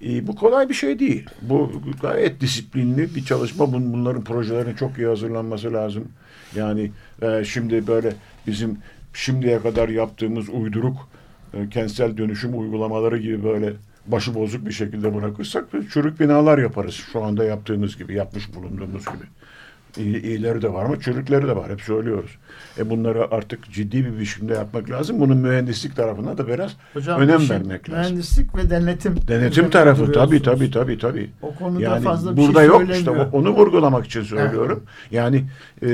Speaker 2: E, bu kolay bir şey değil. Bu gayet disiplinli bir çalışma. Bun, bunların projelerinin çok iyi hazırlanması lazım. Yani e, şimdi böyle bizim şimdiye kadar yaptığımız uyduruk e, kentsel dönüşüm uygulamaları gibi böyle başı bozuk bir şekilde bırakırsak çürük binalar yaparız. Şu anda yaptığımız gibi, yapmış bulunduğumuz gibi. İyi, iyileri de var ama çürükleri de var. Hep söylüyoruz. E bunları artık ciddi bir biçimde yapmak lazım. Bunun mühendislik tarafına da biraz
Speaker 3: Hocam,
Speaker 2: önem
Speaker 3: işin
Speaker 2: vermek lazım.
Speaker 3: Mühendislik ve denetim.
Speaker 2: Denetim tarafı tabii tabii tabii tabii.
Speaker 3: O konuda
Speaker 2: Yani
Speaker 3: fazla bir
Speaker 2: burada
Speaker 3: şey
Speaker 2: yok işte onu vurgulamak için söylüyorum. Yani e,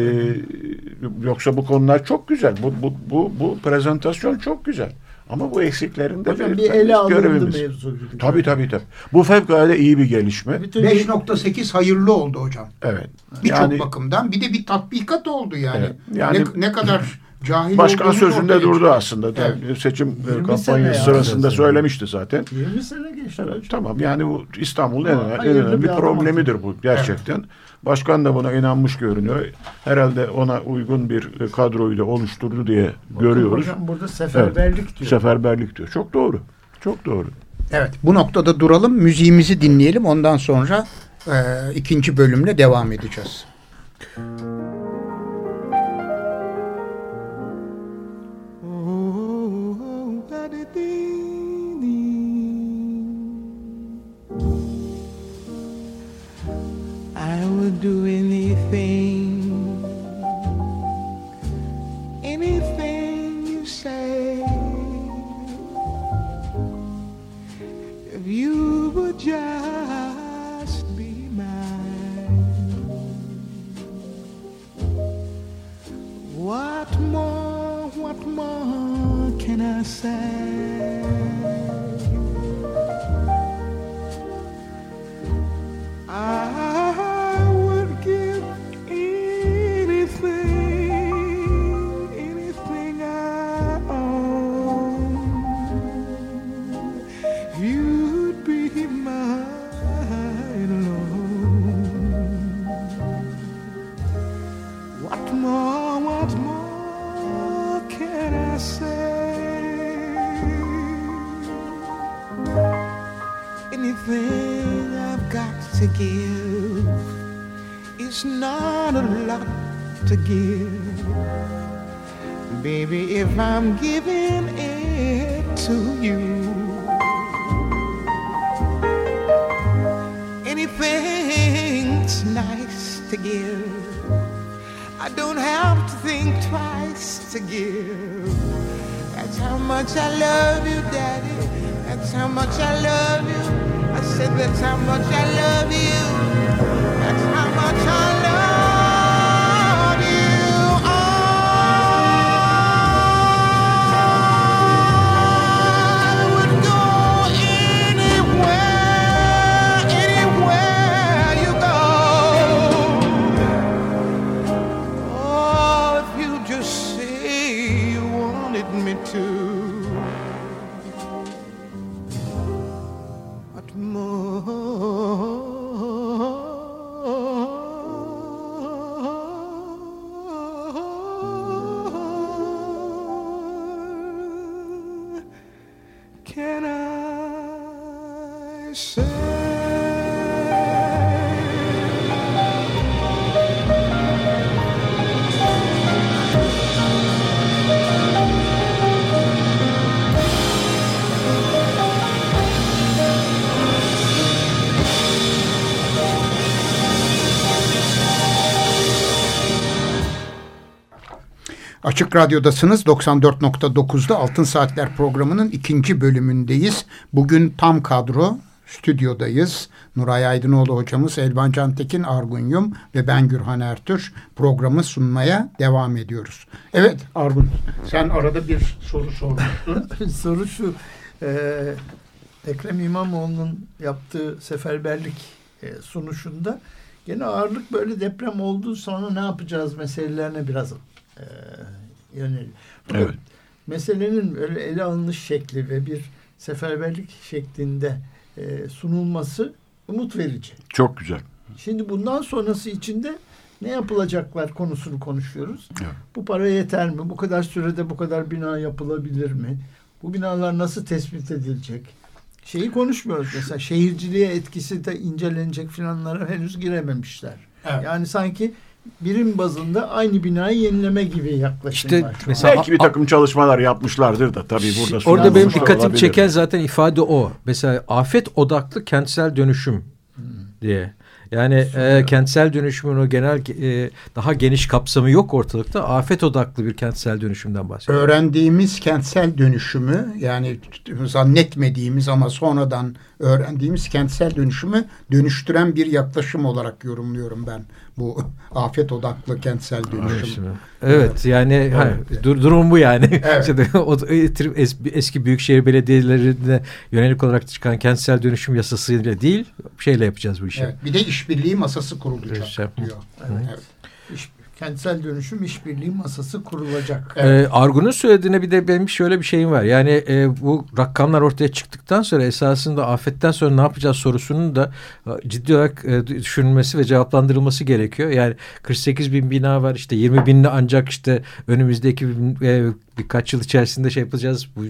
Speaker 2: yoksa bu konular çok güzel. Bu bu bu bu prezentasyon çok güzel. Ama bu eksiklerinde
Speaker 3: Hocam bir ele alındı
Speaker 2: görevimiz.
Speaker 3: mevzu gibi.
Speaker 2: Tabii tabii tabii. Bu fevkalade iyi bir gelişme.
Speaker 3: Bütün
Speaker 1: 5.8 hayırlı oldu hocam.
Speaker 2: Evet.
Speaker 1: Birçok
Speaker 2: Yani
Speaker 1: bakımdan. Bir de bir tatbikat oldu yani.
Speaker 2: Evet. Yani-
Speaker 1: ne, ne kadar cahil
Speaker 2: başkan sözünde durdu
Speaker 1: çıktı.
Speaker 2: aslında.
Speaker 1: Evet.
Speaker 2: Seçim
Speaker 3: 20 sene
Speaker 2: kampanyası
Speaker 3: ya.
Speaker 2: sırasında
Speaker 5: Evet.
Speaker 2: söylemişti zaten.
Speaker 3: 20 sene geçti
Speaker 2: Evet,
Speaker 3: hocam.
Speaker 2: tamam yani bu İstanbul'un en, en önemli
Speaker 3: bir
Speaker 2: problemidir bu gerçekten. Başkan da buna inanmış görünüyor. Herhalde ona uygun bir e, kadroyu da oluşturdu diye görüyoruz.
Speaker 3: Hocam burada seferberlik diyor.
Speaker 2: Seferberlik diyor. Çok doğru. Çok doğru.
Speaker 1: Evet bu noktada duralım. Müziğimizi dinleyelim. Ondan sonra e, ikinci bölümle devam edeceğiz.
Speaker 6: I
Speaker 1: Açık Radyo'dasınız. 94.9'da Altın Saatler programının ikinci bölümündeyiz. Bugün tam kadro stüdyodayız. Nuray Aydınoğlu hocamız, Elvan Cantekin, Argun Yum ve ben Gürhan Ertür programı sunmaya devam ediyoruz. Evet Argun sen arada bir soru sormuştun. [laughs]
Speaker 3: Soru şu. e, Ekrem İmamoğlu'nun yaptığı seferberlik e, sunuşunda gene ağırlık böyle deprem olduğu sonra ne yapacağız meselelerine biraz e, yöneliyor. Fakat
Speaker 2: Evet.
Speaker 3: Meselenin öyle ele alınış şekli ve bir seferberlik şeklinde e, sunulması umut verici.
Speaker 2: Çok güzel.
Speaker 3: Şimdi bundan sonrası için de Ne yapılacaklar konusunu konuşuyoruz.
Speaker 2: Evet.
Speaker 3: Bu para yeter mi? Bu kadar sürede bu kadar bina yapılabilir mi? Bu binalar nasıl tespit edilecek? Şeyi konuşmuyoruz mesela şehirciliğe etkisi de incelenecek filanlara henüz girememişler.
Speaker 1: Evet.
Speaker 3: Yani sanki birim bazında aynı binayı yenileme gibi yaklaşım
Speaker 5: İşte
Speaker 3: var.
Speaker 5: mesela-
Speaker 2: Belki bir takım çalışmalar yapmışlardır da tabii burada
Speaker 5: Orada benim dikkatimi
Speaker 2: olabilir.
Speaker 5: çeken zaten ifade o. Mesela afet odaklı kentsel dönüşüm diye. Yani e, kentsel dönüşümün o genel e, daha geniş kapsamı yok ortalıkta. Afet odaklı bir kentsel dönüşümden bahsediyor.
Speaker 1: öğrendiğimiz kentsel dönüşümü yani zannetmediğimiz ama sonradan öğrendiğimiz kentsel dönüşümü dönüştüren bir yaklaşım olarak yorumluyorum ben bu [laughs] afet odaklı kentsel dönüşüm.
Speaker 5: Evet yani ha, dur, durum bu yani.
Speaker 1: Evet. [laughs]
Speaker 5: O, eski büyükşehir belediyelerine yönelik olarak çıkan kentsel dönüşüm yasasıyla değil şeyle yapacağız bu işi.
Speaker 1: Evet, bir de işbirliği masası kurulacak diyor.
Speaker 3: Evet.
Speaker 1: Evet.
Speaker 3: İş- kentsel dönüşüm işbirliği masası kurulacak.
Speaker 5: Ee, Argun'un söylediğine bir de benim şöyle bir şeyim var. Yani e, bu rakamlar ortaya çıktıktan sonra esasında afetten sonra ne yapacağız sorusunun da e, ciddi olarak e, düşünülmesi ve cevaplandırılması gerekiyor. Yani 48 bin bina var işte 20 binli ancak işte önümüzdeki e, birkaç yıl içerisinde şey yapacağız. Bu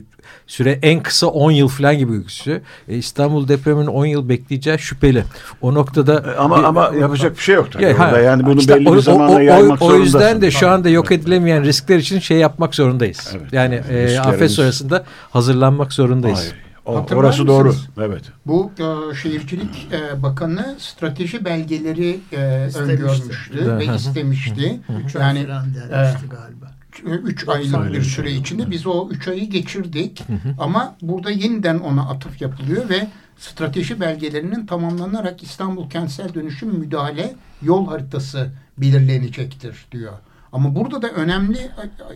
Speaker 5: süre en kısa 10 yıl falan gibi gözüküyor. E, İstanbul depreminin 10 yıl bekleyeceği şüpheli. O noktada
Speaker 2: E, Ama ama yapacak bir şey yok tabii.
Speaker 5: Ya,
Speaker 2: orada.
Speaker 5: ha,
Speaker 2: yani bunu
Speaker 5: işte
Speaker 2: belli
Speaker 5: o-
Speaker 2: bir zamana
Speaker 5: o,
Speaker 2: yaymak
Speaker 5: o, o
Speaker 2: zorundasın.
Speaker 5: yüzden de şu anda yok
Speaker 2: Evet.
Speaker 5: edilemeyen riskler için şey yapmak zorundayız.
Speaker 2: Evet.
Speaker 5: Yani e, afet sonrasında hazırlanmak zorundayız.
Speaker 2: Hayır. O-
Speaker 1: Hatırlar
Speaker 2: orası doğru.
Speaker 1: mısınız?
Speaker 2: Evet.
Speaker 1: Bu e, Şehircilik e, Bakanı strateji belgeleri e,
Speaker 3: İstemişti.
Speaker 1: öngörmüştü ve istemişti.
Speaker 3: Üç ay
Speaker 1: yani
Speaker 3: denmişti galiba.
Speaker 1: 3 aylık bir süre içinde biz o 3 ayı geçirdik. Ama burada yeniden ona atıf yapılıyor ve strateji belgelerinin tamamlanarak İstanbul Kentsel Dönüşüm Müdahale Yol Haritası belirlenecektir diyor. Ama burada da önemli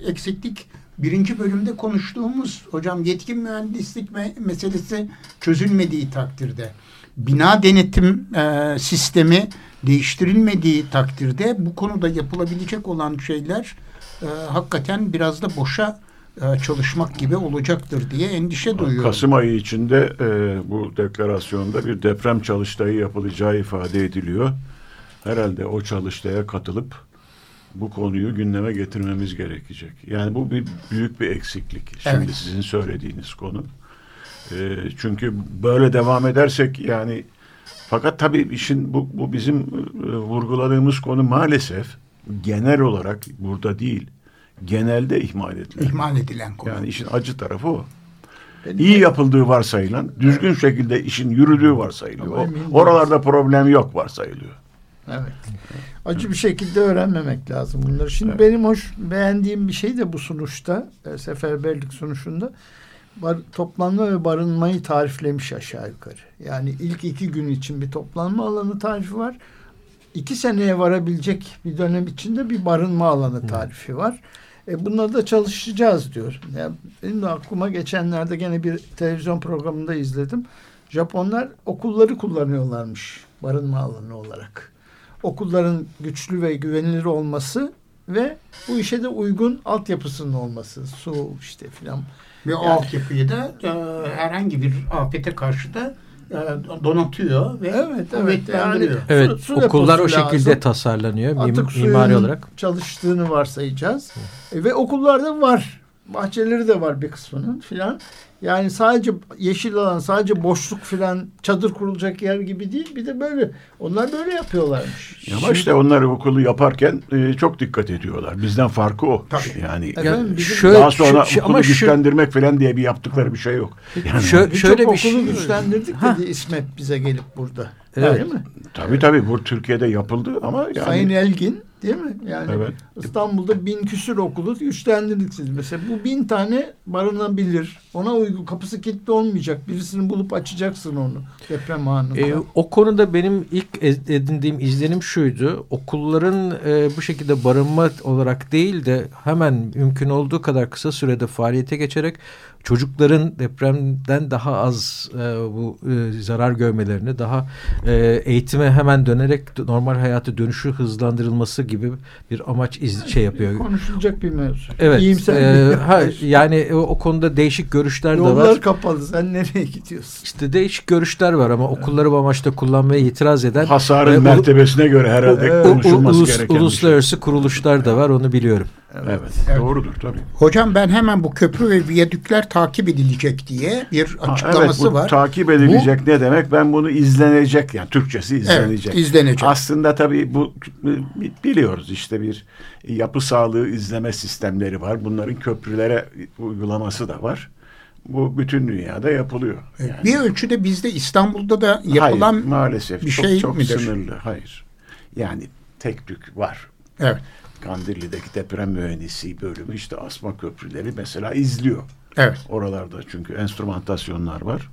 Speaker 1: eksiklik birinci bölümde konuştuğumuz hocam yetkin mühendislik me- meselesi çözülmediği takdirde bina denetim e, sistemi değiştirilmediği takdirde bu konuda yapılabilecek olan şeyler hakikaten biraz da boşa e, çalışmak gibi olacaktır diye endişe duyuyorum.
Speaker 2: Kasım ayı içinde e, bu deklarasyonda bir deprem çalıştayı yapılacağı ifade ediliyor. Herhalde o çalıştaya katılıp bu konuyu gündeme getirmemiz gerekecek. Yani bu bir büyük bir eksiklik. Şimdi
Speaker 1: Evet.
Speaker 2: sizin söylediğiniz konu. E, çünkü böyle devam edersek yani fakat tabii işin bu, bu bizim e, vurguladığımız konu maalesef genel olarak burada değil genelde ihmal edilen.
Speaker 1: İhmal edilen konu.
Speaker 2: Yani işin acı tarafı o.
Speaker 3: Benim
Speaker 2: İyi yapıldığı varsayılan, düzgün şekilde işin yürüdüğü varsayılıyor.
Speaker 3: Ama.
Speaker 2: Oralarda problem yok varsayılıyor.
Speaker 3: Evet. Acı bir şekilde öğrenmemek lazım bunları. Şimdi
Speaker 2: Evet.
Speaker 3: benim hoş beğendiğim bir şey de bu sunuşta, e, seferberlik sunuşunda bar, toplanma ve barınmayı tariflemiş aşağı yukarı. Yani ilk iki gün için bir toplanma alanı tarifi var. İki seneye varabilecek bir dönem içinde bir barınma alanı tarifi var. E bununla da çalışacağız diyor. Yani benim de aklıma geçenlerde gene bir televizyon programında izledim. Japonlar okulları kullanıyorlarmış barınma alanı olarak. Okulların güçlü ve güvenilir olması ve bu işe de uygun altyapısının olması. Su işte filan.
Speaker 1: Ve
Speaker 3: Yani-
Speaker 1: altyapıyı da e, herhangi bir afete karşı da donatıyor ve
Speaker 3: Evet, evet. Yani-
Speaker 5: Evet
Speaker 3: Su- su
Speaker 5: okullar o şekilde
Speaker 3: lazım.
Speaker 5: tasarlanıyor mim-
Speaker 3: Atık
Speaker 5: mimari olarak.
Speaker 3: çalıştığını varsayacağız. E, ve okullarda var. Bahçeleri de var bir kısmının filan. Yani sadece yeşil alan, sadece boşluk filan çadır kurulacak yer gibi değil. Bir de böyle. Onlar böyle yapıyorlarmış.
Speaker 2: Ama işte onlar okulu yaparken e, çok dikkat ediyorlar. Bizden farkı o.
Speaker 1: Tabii.
Speaker 2: Yani
Speaker 3: Efendim, bizim-
Speaker 5: şöyle-
Speaker 2: daha sonra
Speaker 5: şu- şu-
Speaker 2: okulu
Speaker 5: ama şu-
Speaker 2: güçlendirmek falan diye bir yaptıkları bir şey yok. Yani
Speaker 5: Şö- şöyle bir
Speaker 3: okulu
Speaker 5: şey.
Speaker 3: güçlendirdik
Speaker 5: Ha.
Speaker 3: dedi İsmet bize gelip burada.
Speaker 5: Evet.
Speaker 3: Değil mi?
Speaker 2: tabii tabii bu Türkiye'de yapıldı ama yani
Speaker 3: Sayın Elgin değil mi? Yani
Speaker 2: Evet.
Speaker 3: İstanbul'da bin küsür okulu güçlendirdik siz. Mesela bu bin tane barınabilir. Ona uygun kapısı kilitli olmayacak. Birisini bulup açacaksın onu deprem anında.
Speaker 5: E, o konuda benim ilk ed- edindiğim izlenim şuydu. Okulların e, bu şekilde barınma olarak değil de hemen mümkün olduğu kadar kısa sürede faaliyete geçerek çocukların depremden daha az e, bu e, zarar görmelerini, daha e, eğitime hemen dönerek normal hayata dönüşü hızlandırılması gibi bir amaç iz, şey yapıyor.
Speaker 3: Konuşulacak bir mevzu.
Speaker 5: Evet.
Speaker 3: İyimser
Speaker 5: e,
Speaker 3: bir
Speaker 5: ha, yani o, o konuda değişik görüşler de var.
Speaker 3: Yollar kapalı. Sen nereye gidiyorsun?
Speaker 5: İşte değişik görüşler var ama okulları bu amaçta kullanmaya itiraz eden
Speaker 2: Hasarın
Speaker 5: e,
Speaker 2: mertebesine göre herhalde
Speaker 3: Evet.
Speaker 2: konuşulması
Speaker 5: ulus-
Speaker 2: gereken şey.
Speaker 5: uluslararası kuruluşlar da var onu biliyorum.
Speaker 2: Evet,
Speaker 1: Evet.
Speaker 2: doğrudur tabii.
Speaker 1: Hocam ben hemen bu köprü ve viyadükler takip edilecek diye bir
Speaker 2: Ha,
Speaker 1: açıklaması
Speaker 2: evet, bu
Speaker 1: var.
Speaker 2: takip edilecek ne demek? Ben bunu izlenecek yani Türkçesi izlenecek.
Speaker 1: Evet, izlenecek.
Speaker 2: Aslında tabii bu bi- biliyoruz işte bir yapı sağlığı izleme sistemleri var. Bunların köprülere uygulaması da var. Bu bütün dünyada yapılıyor. Yani.
Speaker 1: Bir ölçüde bizde İstanbul'da da yapılan
Speaker 2: Hayır, maalesef
Speaker 1: bir
Speaker 2: çok,
Speaker 1: şey
Speaker 2: çok
Speaker 1: midir?
Speaker 2: sınırlı. Hayır. Yani tek tük var.
Speaker 1: evet.
Speaker 2: Kandilli'deki deprem mühendisliği bölümü işte asma köprüleri mesela izliyor.
Speaker 1: Evet.
Speaker 2: Oralarda çünkü enstrümantasyonlar var.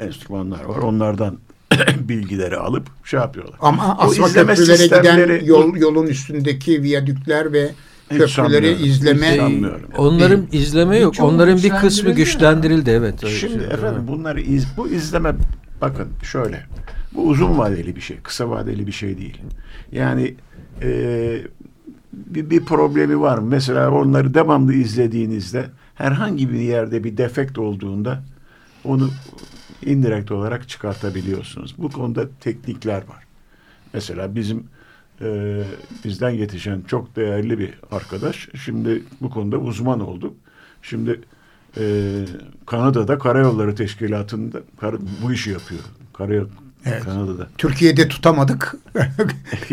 Speaker 2: Enstrümanlar var. Onlardan [clears throat] bilgileri alıp şey yapıyorlar.
Speaker 1: Ama
Speaker 2: O
Speaker 1: asma köprülere
Speaker 2: sistemleri-
Speaker 1: giden yol yolun üstündeki viyadükler ve köprüleri izleme.
Speaker 5: Onların izleme yok. Onların bir kısmı
Speaker 3: güçlendirildi
Speaker 5: evet.
Speaker 2: Şimdi
Speaker 5: şey.
Speaker 2: efendim bunları iz, bu izleme bakın şöyle. Bu uzun vadeli bir şey. Kısa vadeli bir şey değil. Yani e, bir, bir problemi var mı? Mesela onları devamlı izlediğinizde herhangi bir yerde bir defekt olduğunda onu indirekt olarak çıkartabiliyorsunuz. Bu konuda teknikler var. Mesela bizim e, bizden yetişen çok değerli bir arkadaş şimdi bu konuda uzman oldu. Şimdi e, Kanada'da Karayolları Teşkilatı'nda kar- bu işi yapıyor. Karayol
Speaker 1: Evet.
Speaker 2: Kanada'da.
Speaker 1: Türkiye'de tutamadık. [laughs]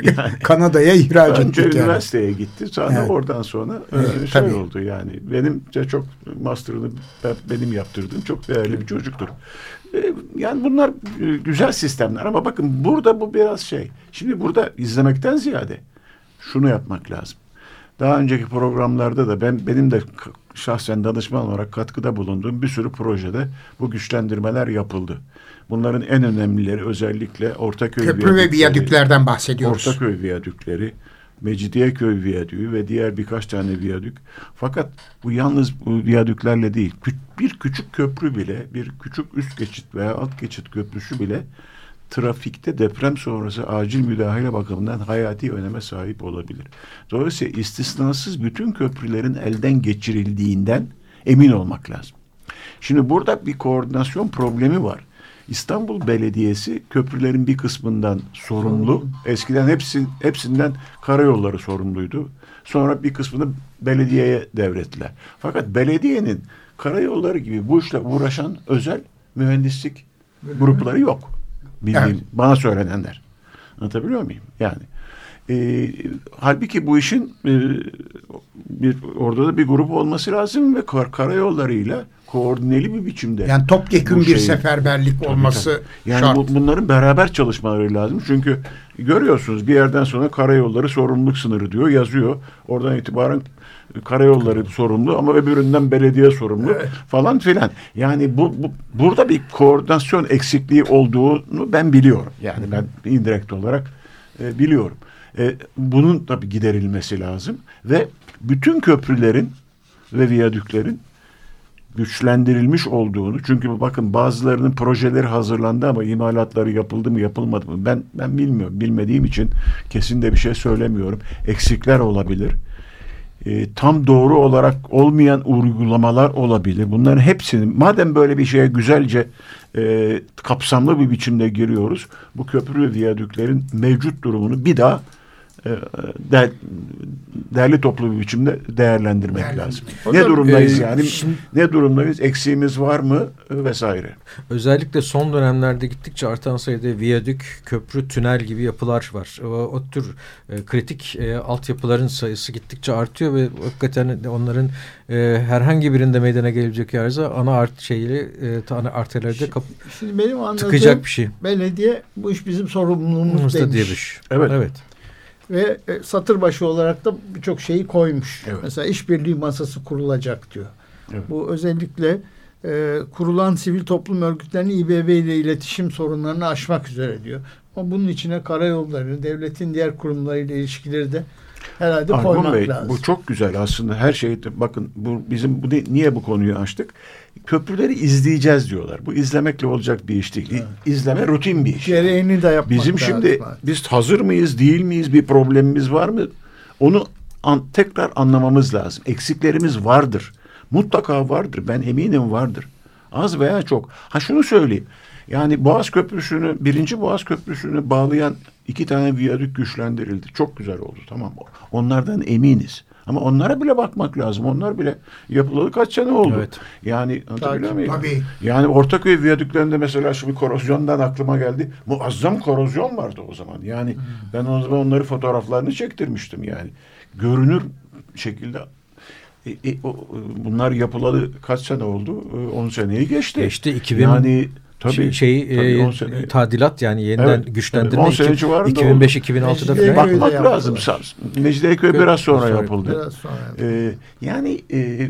Speaker 2: Yani [laughs]
Speaker 1: Kanada'ya ihraç
Speaker 2: Önce
Speaker 1: ettik yani.
Speaker 2: üniversiteye gitti. Sonra
Speaker 1: Evet.
Speaker 2: oradan sonra
Speaker 1: Evet,
Speaker 2: e, şey
Speaker 1: tabii.
Speaker 2: oldu yani. Benim de çok master'ını ben- benim yaptırdığım çok değerli bir çocuktur. E, yani bunlar e, güzel sistemler ama bakın burada bu biraz şey. Şimdi burada izlemekten ziyade şunu yapmak lazım. Daha önceki programlarda da ben benim de şahsen danışman olarak katkıda bulunduğum bir sürü projede bu güçlendirmeler yapıldı. Bunların en önemlileri özellikle Ortaköy
Speaker 1: Köprü ve
Speaker 2: viyadükleri,
Speaker 1: viyadüklerden bahsediyoruz.
Speaker 2: Ortaköy viyadükleri, Mecidiyeköy viyadüğü ve diğer birkaç tane viyadük. Fakat bu yalnız bu viyadüklerle değil. Bir küçük köprü bile, bir küçük üst geçit veya alt geçit köprüsü bile trafikte deprem sonrası acil müdahale bakımından hayati öneme sahip olabilir. Dolayısıyla istisnasız bütün köprülerin elden geçirildiğinden emin olmak lazım. Şimdi burada bir koordinasyon problemi var. İstanbul Belediyesi köprülerin bir kısmından sorumlu. Eskiden hepsi, hepsinden karayolları sorumluydu. Sonra bir kısmını belediyeye devrettiler. Fakat belediyenin karayolları gibi bu işle uğraşan özel mühendislik grupları yok. Bildiğim,
Speaker 1: Evet.
Speaker 2: bana söylenenler. Anlatabiliyor muyum? Yani e, halbuki bu işin e, bir orada da bir grup olması lazım ve kar, karayollarıyla koordineli bir biçimde.
Speaker 1: Yani topyekün
Speaker 2: bu
Speaker 1: bir
Speaker 2: şeyi-
Speaker 1: seferberlik
Speaker 2: Tabii,
Speaker 1: olması
Speaker 2: tabii. Yani
Speaker 1: şart.
Speaker 2: bu- bunların beraber çalışmaları lazım. Çünkü görüyorsunuz bir yerden sonra karayolları sorumluluk sınırı diyor yazıyor. Oradan itibaren karayolları sorumlu ama öbüründen belediye sorumlu falan filan. Yani bu, bu burada bir koordinasyon eksikliği olduğunu ben biliyorum. Yani ben indirekt olarak e, biliyorum. E, bunun tabii giderilmesi lazım ve bütün köprülerin ve viyadüklerin güçlendirilmiş olduğunu çünkü bakın bazılarının projeleri hazırlandı ama imalatları yapıldı mı yapılmadı mı? Ben ben bilmiyorum. Bilmediğim için kesin de bir şey söylemiyorum. Eksikler olabilir. Ee, tam doğru olarak olmayan uygulamalar olabilir. Bunların hepsini madem böyle bir şeye güzelce e, kapsamlı bir biçimde giriyoruz bu köprü ve viyadüklerin mevcut durumunu bir daha e, de, değerli toplu bir biçimde değerlendirmek
Speaker 1: Değerlendirmek.
Speaker 2: lazım.
Speaker 5: Hocam,
Speaker 2: ne durumdayız
Speaker 5: e,
Speaker 2: yani?
Speaker 5: şimdi-
Speaker 2: ne durumdayız? Eksiğimiz var mı? E, Vesaire.
Speaker 5: Özellikle son dönemlerde gittikçe artan sayıda viyadük, köprü, tünel gibi yapılar var. O, o tür e, kritik e, altyapıların sayısı gittikçe artıyor ve hakikaten onların e, herhangi birinde meydana gelebilecek yerse ana art şeyleri e, ana arterlerde kap
Speaker 3: Şimdi benim anladığım
Speaker 5: tıkacak bir şey.
Speaker 3: belediye bu iş bizim sorumluluğumuz demiş.
Speaker 5: diyemiş.
Speaker 2: Evet.
Speaker 5: Evet.
Speaker 3: Ve e, satır başı olarak da birçok şeyi koymuş.
Speaker 2: Evet.
Speaker 3: Mesela işbirliği masası kurulacak diyor.
Speaker 2: Evet.
Speaker 3: Bu özellikle e, kurulan sivil toplum örgütlerinin İBB ile iletişim sorunlarını aşmak üzere diyor. Ama bunun içine karayolları, devletin diğer kurumlarıyla ilişkileri de herhalde
Speaker 2: Argun
Speaker 3: koymak
Speaker 2: Bey
Speaker 3: lazım.
Speaker 2: bu çok güzel aslında her şey bakın bu bizim bu niye bu konuyu açtık? Köprüleri izleyeceğiz diyorlar. Bu izlemekle olacak bir iş değil. İzleme rutin bir iş.
Speaker 3: Gereğini de yapmak
Speaker 2: Bizim
Speaker 3: lazım.
Speaker 2: şimdi biz hazır mıyız, değil miyiz, bir problemimiz var mı? Onu an, tekrar anlamamız lazım. Eksiklerimiz vardır. Mutlaka vardır. Ben eminim vardır. Az veya çok. Ha şunu söyleyeyim. Yani Boğaz Köprüsü'nü, birinci Boğaz Köprüsü'nü bağlayan iki tane viyadük güçlendirildi. Çok güzel oldu tamam. Onlardan eminiz. Ama onlara bile bakmak lazım. Onlar bile yapılalı kaç sene oldu.
Speaker 5: Evet.
Speaker 2: Yani anlatabiliyor muyum?
Speaker 1: tabii.
Speaker 2: Yani Ortaköy viyadüklerinde mesela şu bir korozyondan aklıma geldi. Muazzam korozyon vardı o zaman. Yani
Speaker 1: Hmm.
Speaker 2: ben o zaman onları fotoğraflarını çektirmiştim yani. Görünür şekilde e, e, o, e, bunlar yapılalı kaç sene oldu? E, 10 seneyi geçti.
Speaker 5: Geçti, 2000
Speaker 2: Yani tabii
Speaker 5: şey, şey,
Speaker 2: tabii
Speaker 5: e,
Speaker 2: 10 sene.
Speaker 5: tadilat yani yeniden
Speaker 2: Evet,
Speaker 5: güçlendirme
Speaker 2: evet, 10 sene civarında
Speaker 5: 2005-2006'da
Speaker 3: Mecidiye
Speaker 5: falan.
Speaker 2: Bakmak
Speaker 3: yaptılar.
Speaker 2: lazım. Sa- Mecidiyeköy biraz sonra
Speaker 5: sonra-
Speaker 2: yapıldı.
Speaker 3: Biraz sonra.
Speaker 2: Ee, yani e,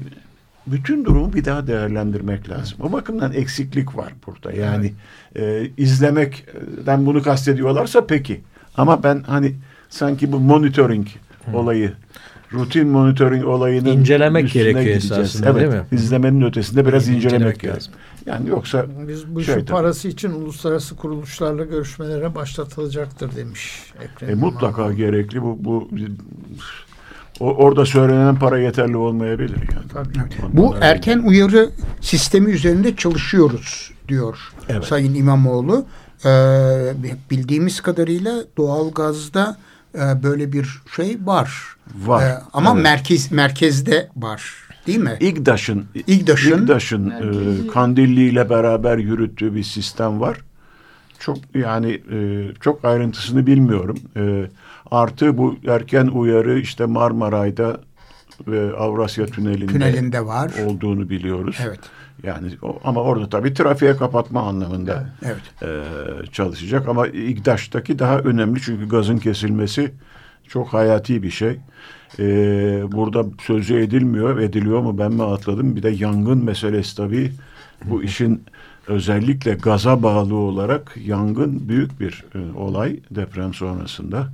Speaker 2: bütün durumu bir daha değerlendirmek lazım. O bakımdan eksiklik var burada. Yani e, izlemekten bunu kastediyorlarsa peki. Ama ben hani sanki bu monitoring olayı rutin monitoring olayının
Speaker 5: İncelemek gerekiyor
Speaker 2: gideceğiz.
Speaker 5: esasında,
Speaker 2: evet,
Speaker 5: değil mi?
Speaker 2: İzlemenin ötesinde biraz
Speaker 5: İncelemek
Speaker 2: incelemek
Speaker 5: lazım.
Speaker 2: lazım. Yani yoksa
Speaker 3: Biz bu işin parası için uluslararası kuruluşlarla görüşmelere başlatılacaktır demiş Ekrem
Speaker 2: e, mutlaka
Speaker 3: İmamoğlu.
Speaker 2: gerekli bu bu o, orada söylenen para yeterli olmayabilir yani.
Speaker 3: Tabii.
Speaker 1: Bu erken uyarı sistemi üzerinde çalışıyoruz diyor
Speaker 2: Evet.
Speaker 1: Sayın İmamoğlu. Ee, bildiğimiz kadarıyla doğalgazda e, böyle bir şey var.
Speaker 2: Var,
Speaker 1: Ee, ama
Speaker 2: evet.
Speaker 1: merkez merkezde var. Değil mi?
Speaker 2: İGDAŞ'ın
Speaker 1: İGDAŞ'ın-
Speaker 2: İGDAŞ'ın e, Kandilli ile beraber yürüttüğü bir sistem var. Çok yani e, çok ayrıntısını bilmiyorum. E, artı bu erken uyarı işte Marmaray'da ve Avrasya Tüneli'nde,
Speaker 1: Tünelinde var.
Speaker 2: olduğunu biliyoruz.
Speaker 1: Evet.
Speaker 2: Yani o, ama orada tabii trafiğe kapatma anlamında
Speaker 1: Evet.
Speaker 2: e, çalışacak ama İGDAŞ'taki daha önemli çünkü gazın kesilmesi çok hayati bir şey. E, burada sözü edilmiyor, ediliyor mu ben mi atladım? Bir de yangın meselesi tabii bu işin özellikle gaza bağlı olarak yangın büyük bir e, olay deprem sonrasında.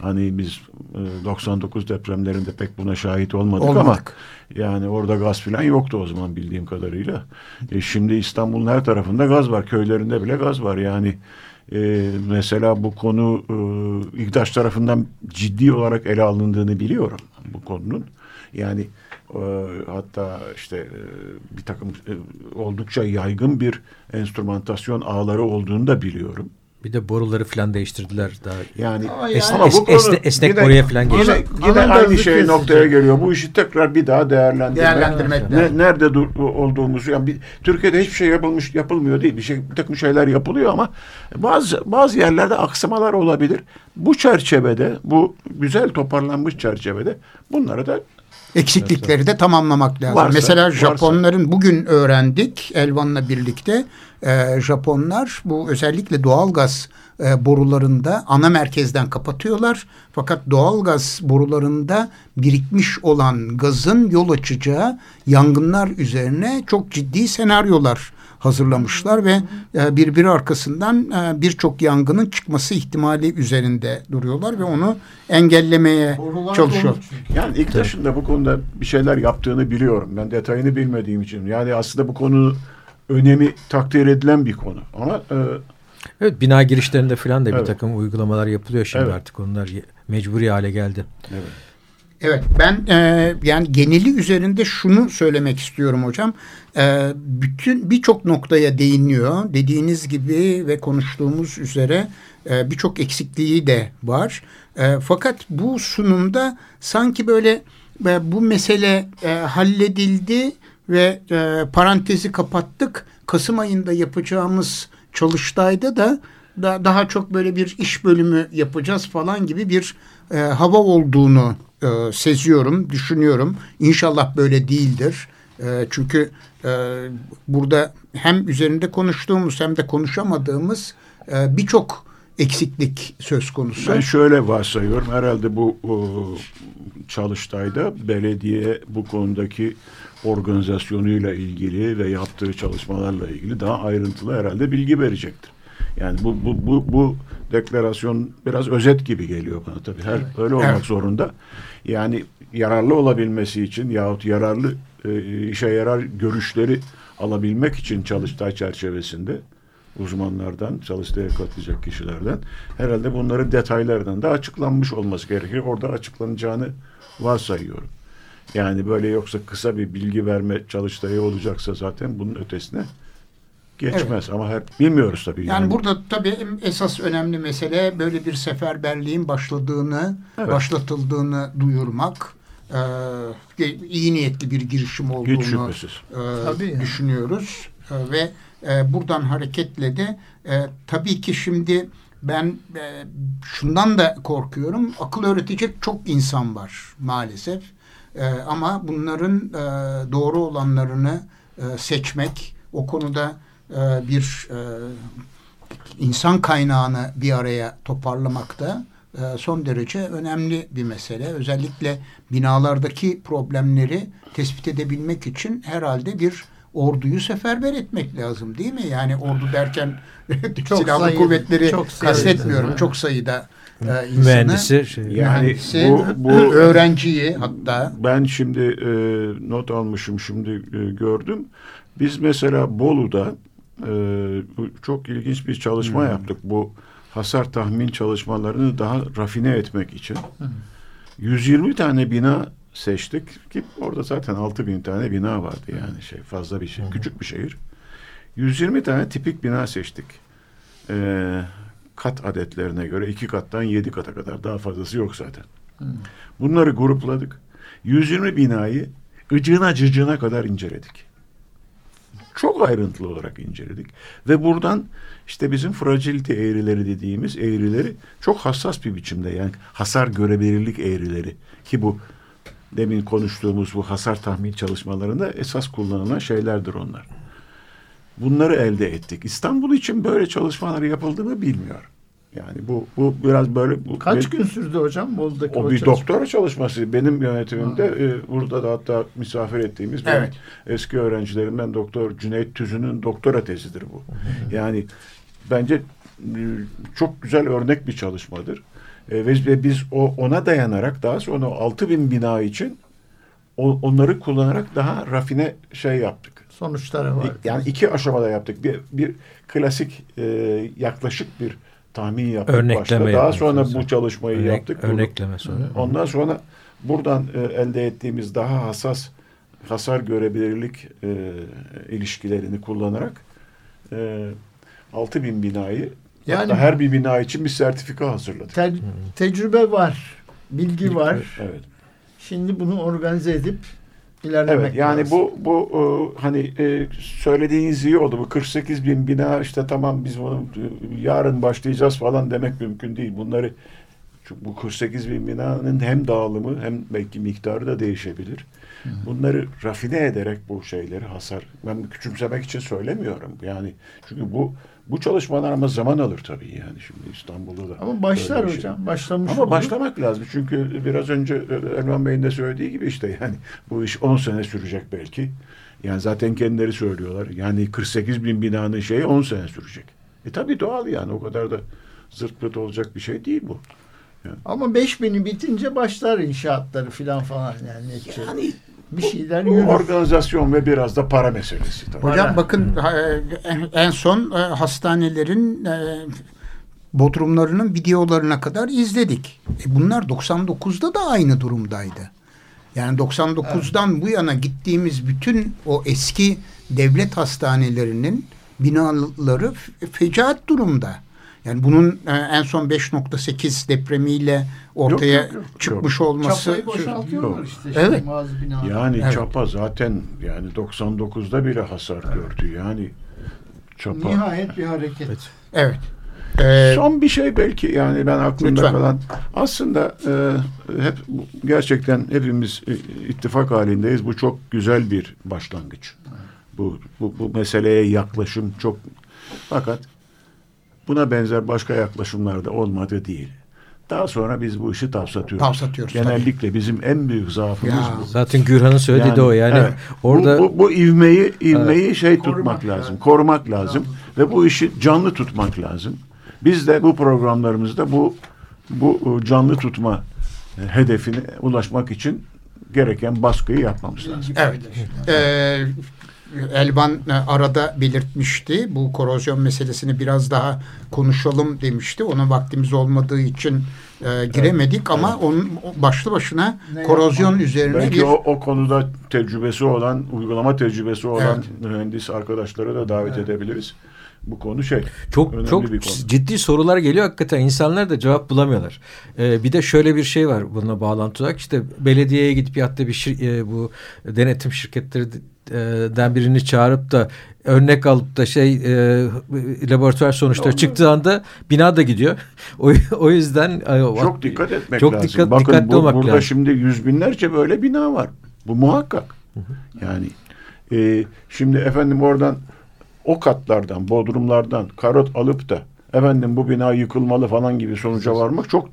Speaker 2: Hani biz e, 99 depremlerinde pek buna şahit olmadık, ama
Speaker 1: Olmadık.
Speaker 2: yani orada gaz falan yoktu o zaman bildiğim kadarıyla. E, şimdi İstanbul'un her tarafında gaz var. Köylerinde bile gaz var. Yani e, mesela bu konu e, İGDAŞ tarafından ciddi olarak ele alındığını biliyorum bu konunun. Yani e, hatta işte e, bir takım e, oldukça yaygın bir enstrümantasyon ağları olduğunu da biliyorum.
Speaker 5: Bir de boruları falan değiştirdiler daha.
Speaker 2: Yani
Speaker 3: Ama yani-
Speaker 2: ama bu
Speaker 5: Es-
Speaker 2: konu
Speaker 5: esne- esnek
Speaker 2: yine-
Speaker 5: boruya falan geçti.
Speaker 2: yine aynı şey noktaya geliyor. Bu işi tekrar bir daha değerlendirmek,
Speaker 1: Değerlendirmek
Speaker 2: ne- nerede dur, olduğumuzu yani bir, Türkiye'de hiçbir şey yapılmış yapılmıyor değil. Bir şey bir takım şeyler yapılıyor ama bazı bazı yerlerde aksamalar olabilir. Bu çerçevede, bu güzel toparlanmış çerçevede bunları da
Speaker 1: eksiklikleri de tamamlamak lazım.
Speaker 2: Varsa-
Speaker 1: Mesela
Speaker 2: varsa.
Speaker 1: Japonların bugün öğrendik Elvan'la birlikte e, Japonlar bu özellikle doğalgaz e, borularında ana merkezden kapatıyorlar. Fakat doğalgaz borularında birikmiş olan gazın yol açacağı yangınlar üzerine çok ciddi senaryolar hazırlamışlar ve e, birbiri arkasından e, birçok yangının çıkması ihtimali üzerinde duruyorlar ve onu engellemeye
Speaker 3: Borular
Speaker 1: çalışıyor.
Speaker 2: yani İktaş'ın da bu konuda bir şeyler yaptığını biliyorum. Ben detayını bilmediğim için. Yani aslında bu konu önemi takdir edilen bir konu. Ama e,
Speaker 5: Evet bina girişlerinde falan da bir
Speaker 2: Evet.
Speaker 5: takım uygulamalar yapılıyor şimdi
Speaker 2: Evet.
Speaker 5: artık onlar mecburi hale geldi.
Speaker 1: Evet ben e, yani geneli üzerinde şunu söylemek istiyorum hocam. E, bütün birçok noktaya değiniyor. Dediğiniz gibi ve konuştuğumuz üzere e, birçok eksikliği de var. E, fakat bu sunumda sanki böyle e, bu mesele e, halledildi ve e, parantezi kapattık. Kasım ayında yapacağımız çalıştayda da da daha çok böyle bir iş bölümü yapacağız falan gibi bir e, hava olduğunu e, seziyorum, düşünüyorum. İnşallah böyle değildir. E, çünkü e, burada hem üzerinde konuştuğumuz hem de konuşamadığımız e, birçok eksiklik söz konusu.
Speaker 2: Ben şöyle varsayıyorum. Herhalde bu o, çalıştayda belediye bu konudaki organizasyonuyla ilgili ve yaptığı çalışmalarla ilgili daha ayrıntılı herhalde bilgi verecektir. Yani bu bu bu bu deklarasyon biraz özet gibi geliyor bana tabii. Her öyle olmak
Speaker 1: Evet.
Speaker 2: zorunda. Yani yararlı olabilmesi için yahut yararlı e, işe yarar görüşleri alabilmek için çalıştay çerçevesinde uzmanlardan, çalıştaya katılacak kişilerden herhalde bunların detaylarından da açıklanmış olması gerekir. Orada açıklanacağını varsayıyorum. Yani böyle yoksa kısa bir bilgi verme çalıştayı olacaksa zaten bunun ötesine geçmez. Ama hep bilmiyoruz tabii.
Speaker 1: Yani, burada tabii esas önemli mesele böyle bir seferberliğin başladığını,
Speaker 2: Evet.
Speaker 1: başlatıldığını duyurmak. Ee, iyi niyetli bir girişim olduğunu e,
Speaker 3: yani.
Speaker 1: düşünüyoruz. E, ve e, buradan hareketle de e, tabii ki şimdi ben e, şundan da korkuyorum. Akıl öğretecek çok insan var maalesef. E, ama bunların e, doğru olanlarını e, seçmek, o konuda e, bir e, insan kaynağını bir araya toparlamak da e, son derece önemli bir mesele. Özellikle binalardaki problemleri tespit edebilmek için herhalde bir orduyu seferber etmek lazım değil mi? Yani ordu derken [laughs]
Speaker 3: Çok
Speaker 1: silahlı
Speaker 3: sayıda,
Speaker 1: kuvvetleri
Speaker 3: çok sayıda.
Speaker 1: kastetmiyorum. Çok sayıda e, insanı.
Speaker 5: Mühendisi şey,
Speaker 2: Yani
Speaker 1: mühendisi,
Speaker 2: bu- bu-
Speaker 1: öğrenciyi hatta
Speaker 2: Ben şimdi e, not almışım şimdi e, gördüm. Biz mesela Bolu'da çok ilginç bir çalışma yaptık. Bu hasar tahmin çalışmalarını daha rafine etmek için. 120 tane bina seçtik ki orada zaten 6000 tane bina vardı yani şey fazla bir şey küçük bir şehir. 120 tane tipik bina seçtik. E, kat adetlerine göre iki kattan yedi kata kadar daha fazlası yok zaten. Bunları grupladık. 120 binayı ıcığına cıcığına kadar inceledik. Çok ayrıntılı olarak inceledik. Ve buradan işte bizim fragility eğrileri dediğimiz eğrileri çok hassas bir biçimde yani hasar görebilirlik eğrileri ki bu demin konuştuğumuz bu hasar tahmin çalışmalarında esas kullanılan şeylerdir onlar. Bunları elde ettik. İstanbul için böyle çalışmalar yapıldı mı bilmiyorum. Yani bu bu biraz böyle bu
Speaker 3: Kaç
Speaker 2: ben-
Speaker 3: gün sürdü hocam Bolu'daki
Speaker 2: o bir
Speaker 3: çalışma?
Speaker 2: doktora çalışması. Benim yönetimimde e, burada da hatta misafir ettiğimiz
Speaker 1: Evet.
Speaker 2: eski öğrencilerimden Doktor Cüneyt Tüzün'ün doktora tezidir bu. Yani bence e, çok güzel örnek bir çalışmadır. E, ve ve biz o ona dayanarak daha sonra 6000 bina için o- onları kullanarak daha rafine şey yaptık.
Speaker 3: Sonuçları var.
Speaker 2: Yani iki aşamada yaptık. Bir, bir klasik e, yaklaşık bir tahmin yaptık
Speaker 5: Örnekleme
Speaker 2: başta. Daha sonra bu çalışmayı
Speaker 5: Örnek-
Speaker 2: yaptık.
Speaker 5: Örnekleme sonra.
Speaker 2: Ondan sonra buradan e, elde ettiğimiz daha hassas hasar görebilirlik e, ilişkilerini kullanarak e, 6000 binayı
Speaker 3: Yani-
Speaker 2: hatta her bir bina için bir sertifika hazırladık.
Speaker 3: Te- tecrübe var, bilgi var.
Speaker 2: Evet.
Speaker 3: Şimdi bunu organize edip ilerlemek
Speaker 2: Evet yani
Speaker 3: lazım.
Speaker 2: bu bu e, hani e, söylediğiniz iyi oldu. Bu 48 bin bina işte tamam biz bunu e, yarın başlayacağız falan demek mümkün değil. Bunları çünkü bu 48 bin binanın hem dağılımı hem belki miktarı da değişebilir. Bunları rafine ederek bu şeyleri hasar ben küçümsemek için söylemiyorum. Yani çünkü bu bu çalışmalar ama zaman alır tabii yani şimdi İstanbul'da da.
Speaker 3: Ama başlar
Speaker 2: şey.
Speaker 3: hocam. Başlamış
Speaker 2: Ama
Speaker 3: olur.
Speaker 2: başlamak lazım. Çünkü biraz önce Erman Bey'in de söylediği gibi işte yani bu iş 10 sene sürecek belki. Yani zaten kendileri söylüyorlar. Yani 48 bin binanın şeyi 10 sene sürecek. E tabii doğal yani o kadar da zırt pırt olacak bir şey değil bu.
Speaker 3: Ama 5000'i bitince başlar inşaatları filan falan yani.
Speaker 2: Yani
Speaker 3: bir şeyler yürür.
Speaker 2: organizasyon ve biraz da para meselesi tabii.
Speaker 1: Hocam
Speaker 3: Para.
Speaker 1: bakın e, en son e, hastanelerin e, bodrumlarının videolarına kadar izledik. E, bunlar 99'da da aynı durumdaydı. Yani 99'dan bu yana gittiğimiz bütün o eski devlet hastanelerinin binaları fecaat durumda. Yani bunun e, en son 5.8 depremiyle ortaya
Speaker 2: Yok, yok, yok.
Speaker 1: çıkmış olması
Speaker 3: Çapayı boşaltıyorlar
Speaker 2: Yok.
Speaker 3: işte.
Speaker 1: Evet.
Speaker 3: Şimdi.
Speaker 2: Yani
Speaker 1: Evet.
Speaker 2: çapa zaten yani 99'da bile hasar gördü. Yani çapa.
Speaker 3: Nihayet bir hareket.
Speaker 1: evet. E,
Speaker 2: Son bir şey belki yani ben aklımda
Speaker 1: Lütfen.
Speaker 2: kalan aslında e, hep gerçekten hepimiz e, ittifak halindeyiz. Bu çok güzel bir başlangıç. Bu, bu, bu meseleye yaklaşım çok fakat buna benzer başka yaklaşımlar da olmadı değil. Daha sonra biz bu işi tavsatıyoruz.
Speaker 1: Tavsatıyoruz,
Speaker 2: Genellikle bizim en büyük zaafımız
Speaker 1: Ya.
Speaker 2: bu.
Speaker 5: Zaten Gürhan'ın söylediği de o yani.
Speaker 2: evet.
Speaker 5: Orada
Speaker 2: bu, bu, bu ivmeyi ivmeyi şey
Speaker 3: Korumak
Speaker 2: tutmak lazım,
Speaker 3: lazım.
Speaker 2: korumak lazım ve bu işi canlı tutmak lazım. Biz de bu programlarımızda bu bu e, canlı tutma e, hedefine ulaşmak için gereken baskıyı yapmamız lazım.
Speaker 1: Evet. Ee, Elvan e, arada belirtmişti. Bu korozyon meselesini biraz daha konuşalım demişti. Ona vaktimiz olmadığı için e, giremedik evet. ama evet. onun başlı başına ne korozyon yapalım? üzerine
Speaker 2: Belki bir... o, o konuda tecrübesi olan, uygulama tecrübesi olan evet. mühendis arkadaşları da davet evet. edebiliriz bu konu şey.
Speaker 5: Çok çok bir konu. ciddi sorular geliyor hakikaten. insanlar da cevap bulamıyorlar. Ee, bir de şöyle bir şey var bununla bağlantılı olarak. İşte belediyeye gidip ya da bir şir, e, bu denetim şirketleri den birini çağırıp da örnek alıp da şey e, laboratuvar sonuçları çıktığı anda bina da gidiyor. [laughs] O, o yüzden
Speaker 2: çok dikkat etmek çok lazım. Dikkat, Bakın dikkatli bu, olmak burada lazım. şimdi yüz binlerce böyle bina var. Bu muhakkak. Hı hı. Yani e, şimdi efendim oradan o katlardan, bodrumlardan karot alıp da efendim bu bina yıkılmalı falan gibi sonuca varmak çok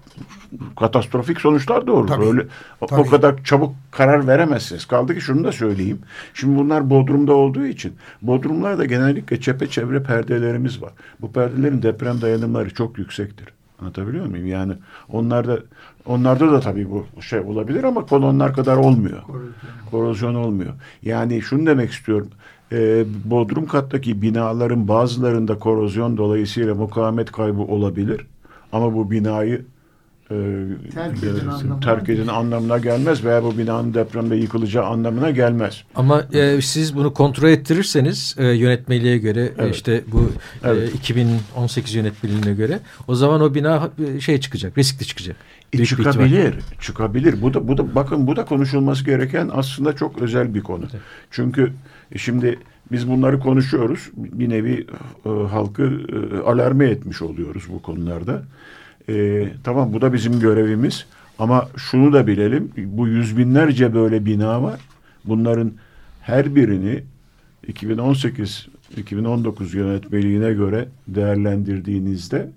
Speaker 2: katastrofik sonuçlar doğurur. Tabii, Öyle tabii. o kadar çabuk karar veremezsiniz. Kaldı ki şunu da söyleyeyim. Şimdi bunlar Bodrum'da olduğu için Bodrumlarda genellikle çepeçevre perdelerimiz var. Bu perdelerin deprem dayanımları çok yüksektir. Anlatabiliyor muyum? Yani onlarda onlarda da tabii bu şey olabilir ama kolonlar kadar olmuyor. Korozyon, Korozyon olmuyor. Yani şunu demek istiyorum e, bodrum kattaki binaların bazılarında korozyon dolayısıyla mukavemet kaybı olabilir. Ama bu binayı e, terk, edin anlamına, terk edin anlamına gelmez veya bu binanın depremde yıkılacağı anlamına gelmez.
Speaker 5: Ama e, siz bunu kontrol ettirirseniz e, yönetmeliğe göre e, evet. işte bu e, evet. e, 2018 yönetmeliğine göre o zaman o bina e, şey çıkacak, riskli çıkacak.
Speaker 2: E, çıkabilir, çıkabilir. Bu da bu da bakın bu da konuşulması gereken aslında çok özel bir konu. Evet. Çünkü e şimdi biz bunları konuşuyoruz. Bir nevi e, halkı e, alarme etmiş oluyoruz bu konularda. E, tamam bu da bizim görevimiz. Ama şunu da bilelim. Bu yüz binlerce böyle bina var. Bunların her birini 2018-2019 yönetmeliğine göre değerlendirdiğinizde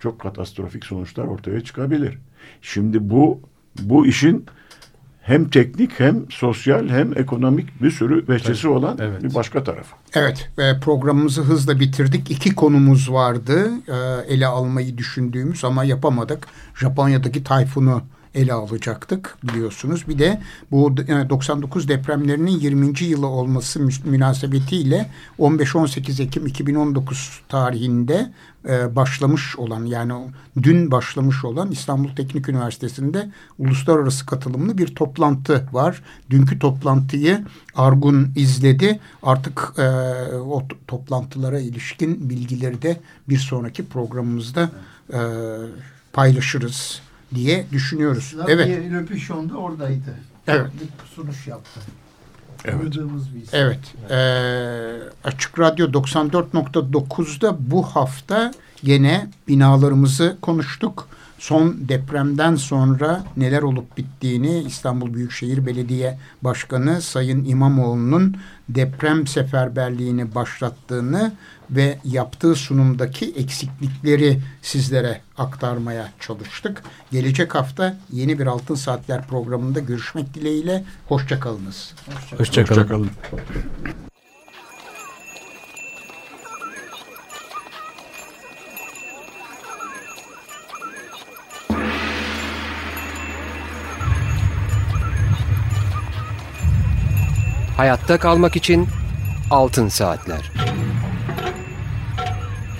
Speaker 2: çok katastrofik sonuçlar ortaya çıkabilir. Şimdi bu bu işin hem teknik hem sosyal hem ekonomik bir sürü veçesi olan evet. bir başka tarafı.
Speaker 1: Evet ve programımızı hızla bitirdik. İki konumuz vardı e, ele almayı düşündüğümüz ama yapamadık. Japonya'daki tayfunu ele alacaktık biliyorsunuz. Bir de bu 99 depremlerinin 20. yılı olması münasebetiyle 15-18 Ekim 2019 tarihinde e, başlamış olan yani dün başlamış olan İstanbul Teknik Üniversitesi'nde uluslararası katılımlı bir toplantı var. Dünkü toplantıyı Argun izledi. Artık e, o toplantılara ilişkin bilgileri de bir sonraki programımızda e, paylaşırız diye düşünüyoruz.
Speaker 3: Zaten evet. Löpüşon da oradaydı. Evet. Bir sunuş yaptı.
Speaker 1: Evet. Evet. Ee, Açık Radyo 94.9'da bu hafta yine binalarımızı konuştuk. Son depremden sonra neler olup bittiğini İstanbul Büyükşehir Belediye Başkanı Sayın İmamoğlu'nun deprem seferberliğini başlattığını ve yaptığı sunumdaki eksiklikleri sizlere aktarmaya çalıştık. Gelecek hafta yeni bir Altın Saatler programında görüşmek dileğiyle. Hoşçakalınız.
Speaker 5: Hoşçakalın. Hoşça, kalın.
Speaker 4: Hayatta kalmak için Altın Saatler.